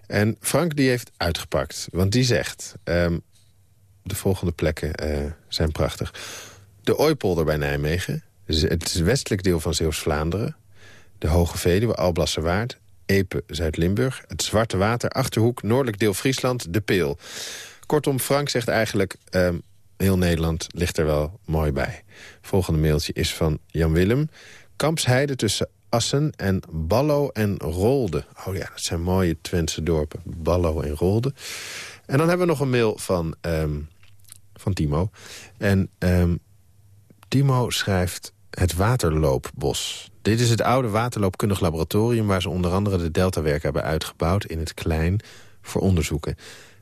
En Frank die heeft uitgepakt. Want die zegt... ehm, de volgende plekken eh, zijn prachtig. De Ooipolder bij Nijmegen. Het westelijk deel van Zeeuws-Vlaanderen. De Hoge Veluwe, Alblasserwaard. Epe, Zuid-Limburg. Het Zwarte Water, Achterhoek, Noordelijk deel Friesland, De Peel. Kortom, Frank zegt eigenlijk... ehm, heel Nederland ligt er wel mooi bij. Volgende mailtje is van Jan Willem. Kampsheide tussen Assen en Ballo en Rolde. Oh ja, dat zijn mooie Twentse dorpen. Ballo en Rolde. En dan hebben we nog een mail van, ehm, van Timo. En ehm, Timo schrijft het Waterloopbos. Dit is het oude waterloopkundig laboratorium... waar ze onder andere de deltawerken hebben uitgebouwd in het klein voor onderzoeken.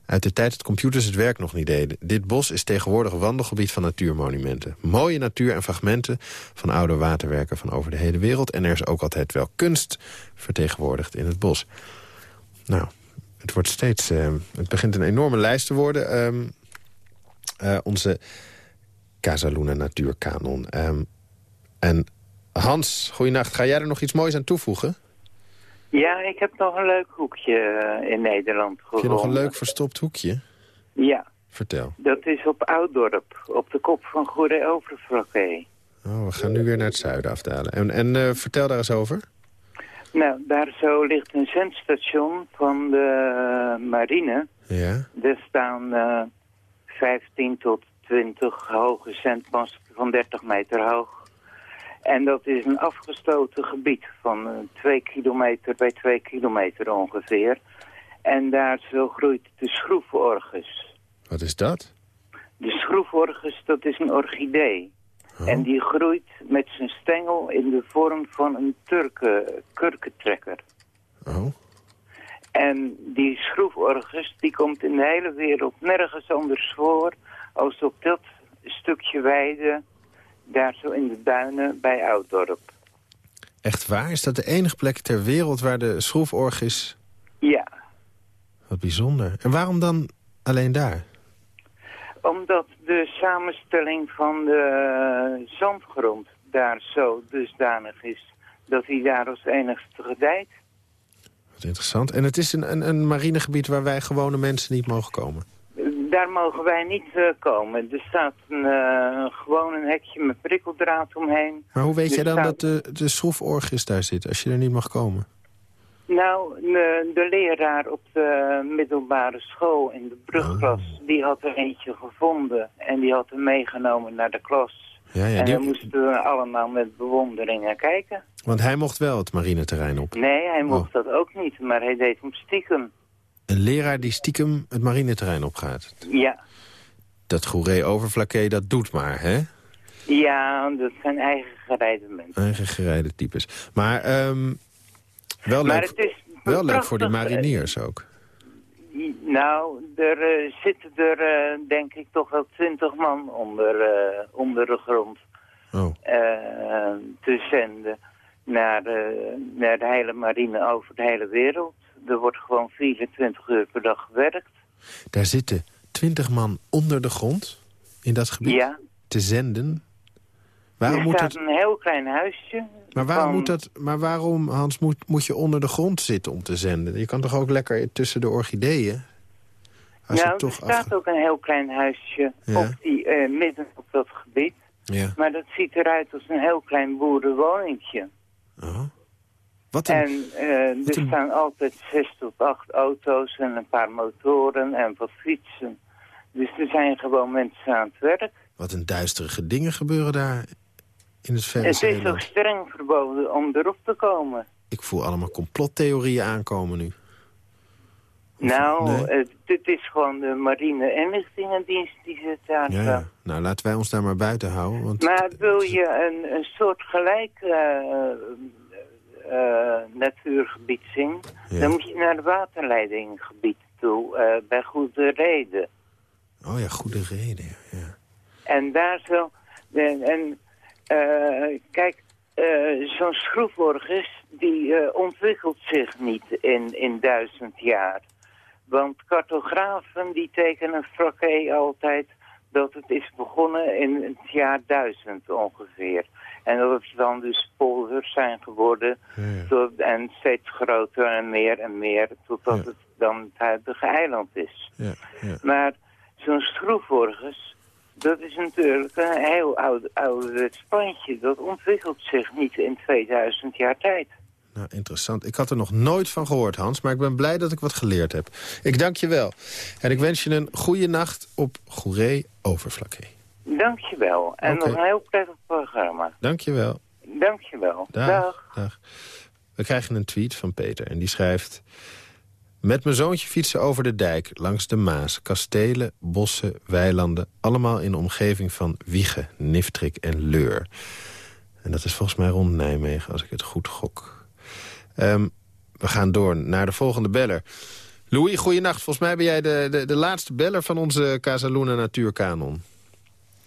Uit de tijd dat computers het werk nog niet deden. Dit bos is tegenwoordig wandelgebied van natuurmonumenten. Mooie natuur en fragmenten van oude waterwerken van over de hele wereld. En er is ook altijd wel kunst vertegenwoordigd in het bos. Nou, het wordt steeds... eh, het begint een enorme lijst te worden. Ehm, eh, onze Casaluna Natuurkanon. Ehm, en Hans, goeienacht. Ga jij er nog iets moois aan toevoegen? Ja, ik heb nog een leuk hoekje eh, in Nederland Heb gevonden. je nog een leuk verstopt hoekje? Ja, Vertel. dat is op Ouddorp, op de kop van Goeree Overflakkee. Oh, we gaan nu weer naar het zuiden afdalen. En, en eh, vertel daar eens over. Nou, daar zo ligt een zendstation van de marine. Ja. Er staan eh 15 tot 20 hoge zendmasten van 30 meter hoog. En dat is een afgestoten gebied van eh, 2 kilometer bij 2 kilometer ongeveer. En daar zo groeit de schroeforgus. Wat is dat? De schroeforgus, dat is een orchidee. Oh. En die groeit met zijn stengel in de vorm van een turke, kurkentrekker. Oh. En die schroeforgus die komt in de hele wereld nergens anders voor... als op dat stukje weide daar zo in de duinen bij Ouddorp. Echt waar? Is dat de enige plek ter wereld waar de schroeforg is? Ja, Wat bijzonder. En waarom dan alleen daar? omdat de samenstelling van de zandgrond daar zo dusdanig is... dat hij daar als enigste gedijt. Wat interessant. En het is een, een, een marinegebied waar wij gewone mensen niet mogen komen. Daar mogen wij niet eh, komen. Er staat een, eh, gewoon een hekje met prikkeldraad omheen. Maar hoe weet Er jij dan staat- dat de, de schroeforgis daar zit, als je er niet mag komen? Nou, de, de leraar op de middelbare school in de brugklas... Oh. die had er eentje gevonden en die had hem meegenomen naar de klas. Ja, ja, en die- dan moesten we allemaal met bewondering naar kijken. Want hij mocht wel het marineterrein op. Nee, hij Oh. mocht dat ook niet, maar hij deed hem stiekem. Een leraar die stiekem het marineterrein opgaat. Ja, Dat goeree overflakkee, dat doet maar, hè? ja dat zijn eigen gereide mensen. Eigen gereide types. Maar ehm, wel, Maar leuk, het is wel leuk voor die mariniers ook. Nou, er eh, zitten er eh, denk ik toch wel twintig man onder, eh, onder de grond Oh. te zenden naar, naar de hele marine over de hele wereld. Er wordt gewoon 24 uur per dag gewerkt. Daar zitten twintig man onder de grond, in dat gebied, Ja. te zenden. Waarom er moet staat dat... een heel klein huisje. Maar waarom, van- moet dat, maar waarom, Hans, moet, moet je onder de grond zitten om te zenden? Je kan toch ook lekker tussen de orchideeën? Als nou, toch er staat ook een heel klein huisje Ja. op die, eh, midden op dat gebied. Ja. Maar dat ziet eruit als een heel klein boerenwoningje. Oh. Wat een... En eh, er staan altijd zes tot acht auto's en een paar motoren en wat fietsen. Dus er zijn gewoon mensen aan het werk. Wat een duistere dingen gebeuren daar in het verre Het is ook streng verboden om erop te komen. Ik voel allemaal complottheorieën aankomen nu. nou, nee? het, dit is gewoon de marine inlichtingendienst die zit daar. Ja, ja. Nou, laten wij ons daar maar buiten houden. Want Maar wil je een, een soort gelijk eh, natuurgebied zien, Ja. dan moet je naar het waterleidinggebied toe, eh, bij goede reden. Oh ja, goede reden. ja. En daar zo... En, en eh, kijk, eh, zo'n schroeforgus die eh, ontwikkelt zich niet in, in duizend jaar. Want cartografen die tekenen frappé altijd dat het is begonnen in het jaar duizend ongeveer. En dat het dan dus polders zijn geworden tot, en steeds groter en meer en meer totdat het dan het huidige eiland is. Maar zo'n schroeforgus, dat is natuurlijk een heel oud, ouderwets spantje. Dat ontwikkelt zich niet in 2000 jaar tijd. Nou, interessant. Ik had er nog nooit van gehoord, Hans, maar ik ben blij dat ik wat geleerd heb. Ik dank je wel. En ik wens je een goede nacht op Goeree Overflakkee. Dank je wel. En nog een heel prettig programma. Dank je wel. Dank je wel. Dag. Dag. We krijgen een tweet van Peter en die schrijft... Met mijn zoontje fietsen over de dijk, langs de Maas... kastelen, bossen, weilanden... allemaal in de omgeving van Wiegen, Niftrik en Leur. En dat is volgens mij rond Nijmegen, als ik het goed gok. Ehm, we gaan door naar de volgende beller. Louis, goeienacht. Volgens mij ben jij de, de, de laatste beller van onze Casaluna Natuurkanon.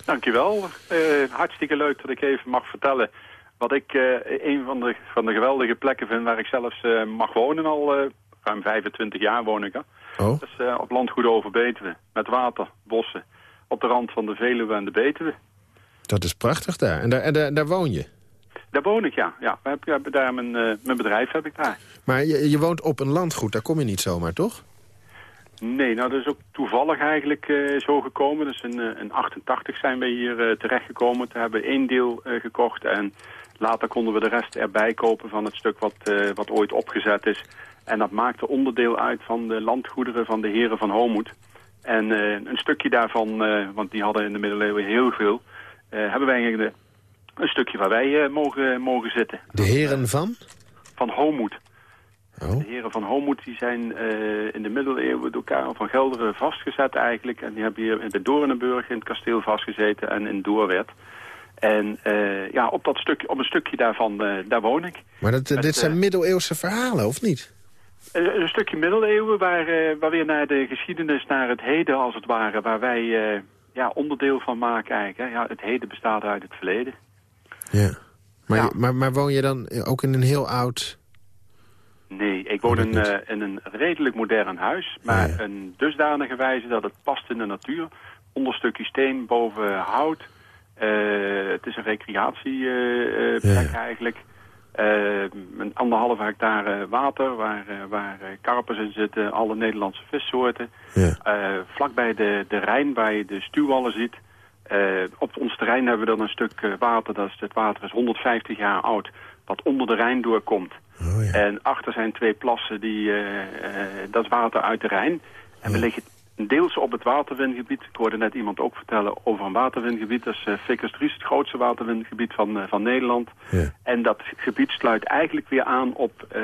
Dankjewel. Eh hartstikke leuk dat ik even mag vertellen wat ik eh, een van de, van de geweldige plekken vind waar ik zelfs eh, mag wonen al ruim 25 jaar woon ik. Hè. Oh. Dat is op landgoed over Betuwe. Met water, bossen. Op de rand van de Veluwe en de Betuwe. Dat is prachtig daar. En daar, en daar, daar woon je. Daar woon ik, ja. ja hebben daar mijn, mijn bedrijf heb ik daar. Maar je, je woont op een landgoed, daar kom je niet zomaar, toch? Nee, nou dat is ook toevallig eigenlijk eh, zo gekomen. Dus in, in 88 zijn we hier eh, terechtgekomen. Toen hebben we één deel eh, gekocht en later konden we de rest erbij kopen van het stuk wat, eh, wat ooit opgezet is. En dat maakte onderdeel uit van de landgoederen van de heren van Homoed. En een stukje daarvan, want die hadden in de middeleeuwen heel veel, hebben wij eigenlijk de- een stukje waar wij mogen, mogen zitten. De heren van? Van Homoed. Oh. De heren van Homoed die zijn eh, in de middeleeuwen door Karel van Gelderen vastgezet eigenlijk. En die hebben hier in de Doornenburg in het kasteel vastgezeten en in Doorwerd. En eh, ja, op, dat stukje, op een stukje daarvan, eh, daar woon ik. Maar dat, Met, dit zijn middeleeuwse verhalen, of niet? Een, een stukje middeleeuwen waar, waar weer naar de geschiedenis, naar het heden als het ware. Waar wij ja, onderdeel van maken eigenlijk. Hè. Ja, het heden bestaat uit het verleden. Ja. Maar, je- maar, maar woon je dan ook in een heel oud... Nee, ik woon in, eh, in een redelijk modern huis. Maar een dusdanige wijze dat het past in de natuur. Onderstukje steen boven hout. Eh, het is een recreatieplek eigenlijk. Eh, een anderhalve hectare water waar, waar karpers in zitten. Alle Nederlandse vissoorten. Vlakbij de, de Rijn waar je de stuwwallen ziet. Op ons terrein hebben we dan een stuk water. Dat is, het water is 150 jaar oud. Wat onder de Rijn doorkomt. En achter zijn twee plassen. Die, eh, eh, dat is water uit de Rijn. En we liggen deels op het waterwindgebied. Ik hoorde net iemand ook vertellen over een waterwindgebied. Dat is uh, Fikkersdries, het grootste waterwindgebied van, eh, van Nederland. En dat gebied sluit eigenlijk weer aan op eh,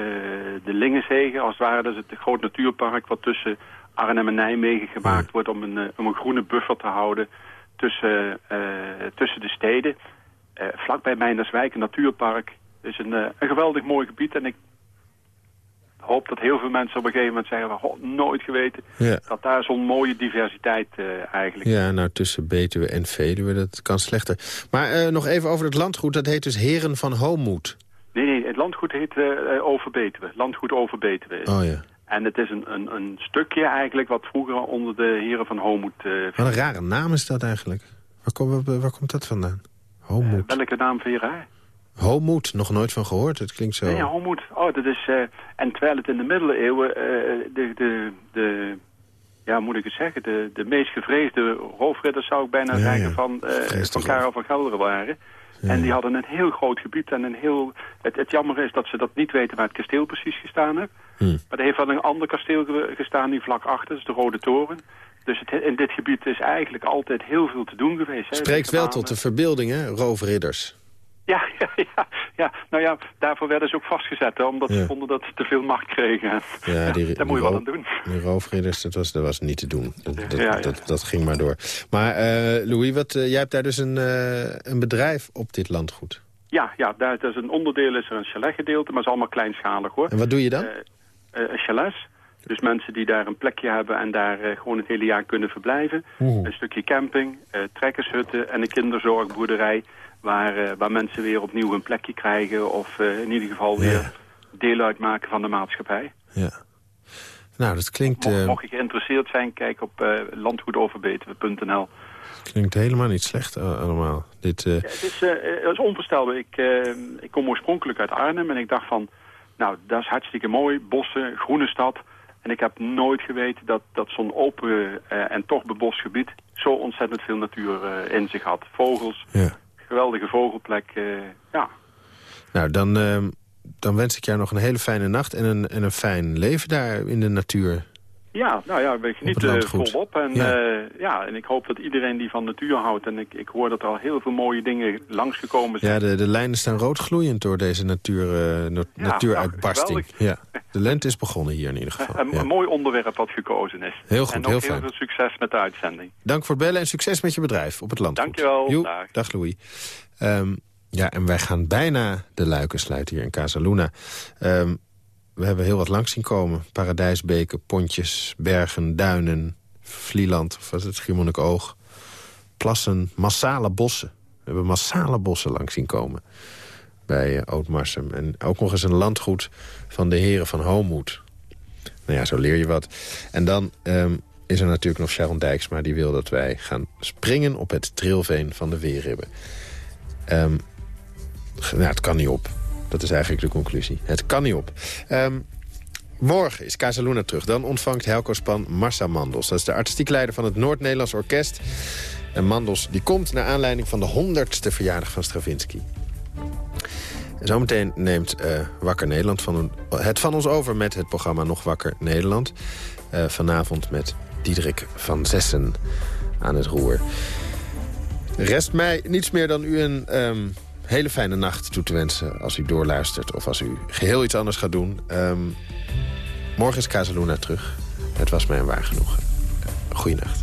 de Lingenzegen. Als het ware dat is het groot natuurpark wat tussen Arnhem en Nijmegen gemaakt wordt... om een, eh, om een groene buffer te houden tussen, eh, tussen de steden. Eh, vlakbij Meinerswijk, een natuurpark. Het is een, eh, een geweldig mooi gebied. En ik hoop dat heel veel mensen op een gegeven moment zeggen... van, "Goh, nooit geweten Ja. dat daar zo'n mooie diversiteit eh, eigenlijk... Ja, nou tussen Betuwe en Veluwe, dat kan slechter. Maar eh, nog even over het landgoed, dat heet dus Heren van Homoed. Nee, nee, het landgoed heet eh, Overbetuwe. Landgoed Overbetuwe. Oh ja. En het is een, een, een stukje eigenlijk wat vroeger onder de heren van Homoed... Wat een rare naam is dat eigenlijk. Waar, kom, waar, waar komt dat vandaan? Homoed. welke naam je raar? Homoed, nog nooit van gehoord. Het klinkt zo... Nee, Homoed. Oh, dat is... eh, en terwijl het in de middeleeuwen eh, de, de, de... Ja, moet ik het zeggen? De, de meest gevreesde roofridders, zou ik bijna Ja, zeggen, ja. van, van Karel van Gelderen waren. En die hadden een heel groot gebied en een heel... Het, het jammer is dat ze dat niet weten waar het kasteel precies gestaan heeft. Hm. Maar er heeft wel een ander kasteel ge- gestaan die vlak achter, dat is de Rode Toren. Dus het, in dit gebied is eigenlijk altijd heel veel te doen geweest. Hè. Spreekt wel tot de verbeelding, hè, roofridders. Ja, ja, ja, ja, nou ja, daarvoor werden ze ook vastgezet, hè, omdat ze vonden dat ze te veel macht kregen. Ja, die, daar moet je wel aan doen. Die roofridders, dat was, dat was niet te doen. Dat, dat, dat, dat ging maar door. Maar uh, Louis, wat, uh, jij hebt daar dus een, uh, een bedrijf op dit landgoed. Ja, ja daar is een onderdeel is er een chaletgedeelte, maar het is allemaal kleinschalig hoor. En wat doe je dan? een chalet. Dus mensen die daar een plekje hebben en daar uh, gewoon het hele jaar kunnen verblijven. Oeh. Een stukje camping, uh, trekkershutten en een kinderzorgboerderij... Waar, uh, waar mensen weer opnieuw een plekje krijgen... of in ieder geval weer ja. deel uitmaken van de maatschappij. Ja. Nou, dat klinkt... Mocht, mocht je geïnteresseerd zijn, kijk op landgoedoverbetuwe.nl. Klinkt helemaal niet slecht allemaal. Dit, ja, het, is, het is onvoorstelbaar. Ik, ik kom oorspronkelijk uit Arnhem en ik dacht van... Nou, dat is hartstikke mooi. Bossen, groene stad. En ik heb nooit geweten dat, dat zo'n open uh, en toch bebost gebied... zo ontzettend veel natuur uh, in zich had. Vogels, ja. Geweldige vogelplek, uh, ja. Nou, dan, dan wens ik jou nog een hele fijne nacht... en een, en een fijn leven daar in de natuur. Ja, nou ja, we genieten volop. En, ja. Uh, ja, en ik hoop dat iedereen die van natuur houdt... en ik, ik hoor dat er al heel veel mooie dingen langsgekomen zijn. Ja, de, de lijnen staan roodgloeiend door deze natuur, uh, ja, natuuruitbarsting. Nou, ja, de lente is begonnen hier in ieder geval. Een, ja. mooi onderwerp wat gekozen is. Heel goed, en heel heel fijn. veel succes met de uitzending. Dank voor het bellen en succes met je bedrijf op het land. Dankjewel. Jo, dag. dag Louis. Um, ja, en wij gaan bijna de luiken sluiten hier in Casaluna. Um, we hebben heel wat langs zien komen. Paradijsbeken, pontjes, bergen, duinen, Vlieland, of was het Schiermonnikoog. Plassen, massale bossen. We hebben massale bossen langs zien komen bij uh, Ootmarsum. En ook nog eens een landgoed van de heren van Homoed. Nou ja, zo leer je wat. En dan um, is er natuurlijk nog Sharon Dijksma... die wil dat wij gaan springen op het trilveen van de Weerribben. Um, nou, het kan niet op. Dat is eigenlijk de conclusie. Het kan niet op. Um, morgen is Casaluna terug. Dan ontvangt Helco Span Marsa Mandels. Dat is de artistiek leider van het Noord-Nederlands Orkest. En Mandels die komt naar aanleiding van de 100ste verjaardag van Stravinsky. En zometeen neemt uh, Wakker Nederland van het van ons over... met het programma Nog Wakker Nederland. Uh, vanavond met Diederik van Zessen aan het roer. Rest mij niets meer dan u een... Um, hele fijne nacht toe te wensen als u doorluistert... of als u geheel iets anders gaat doen. Um, morgen is Casaluna terug. Het was mij een waar genoegen. Goeienacht.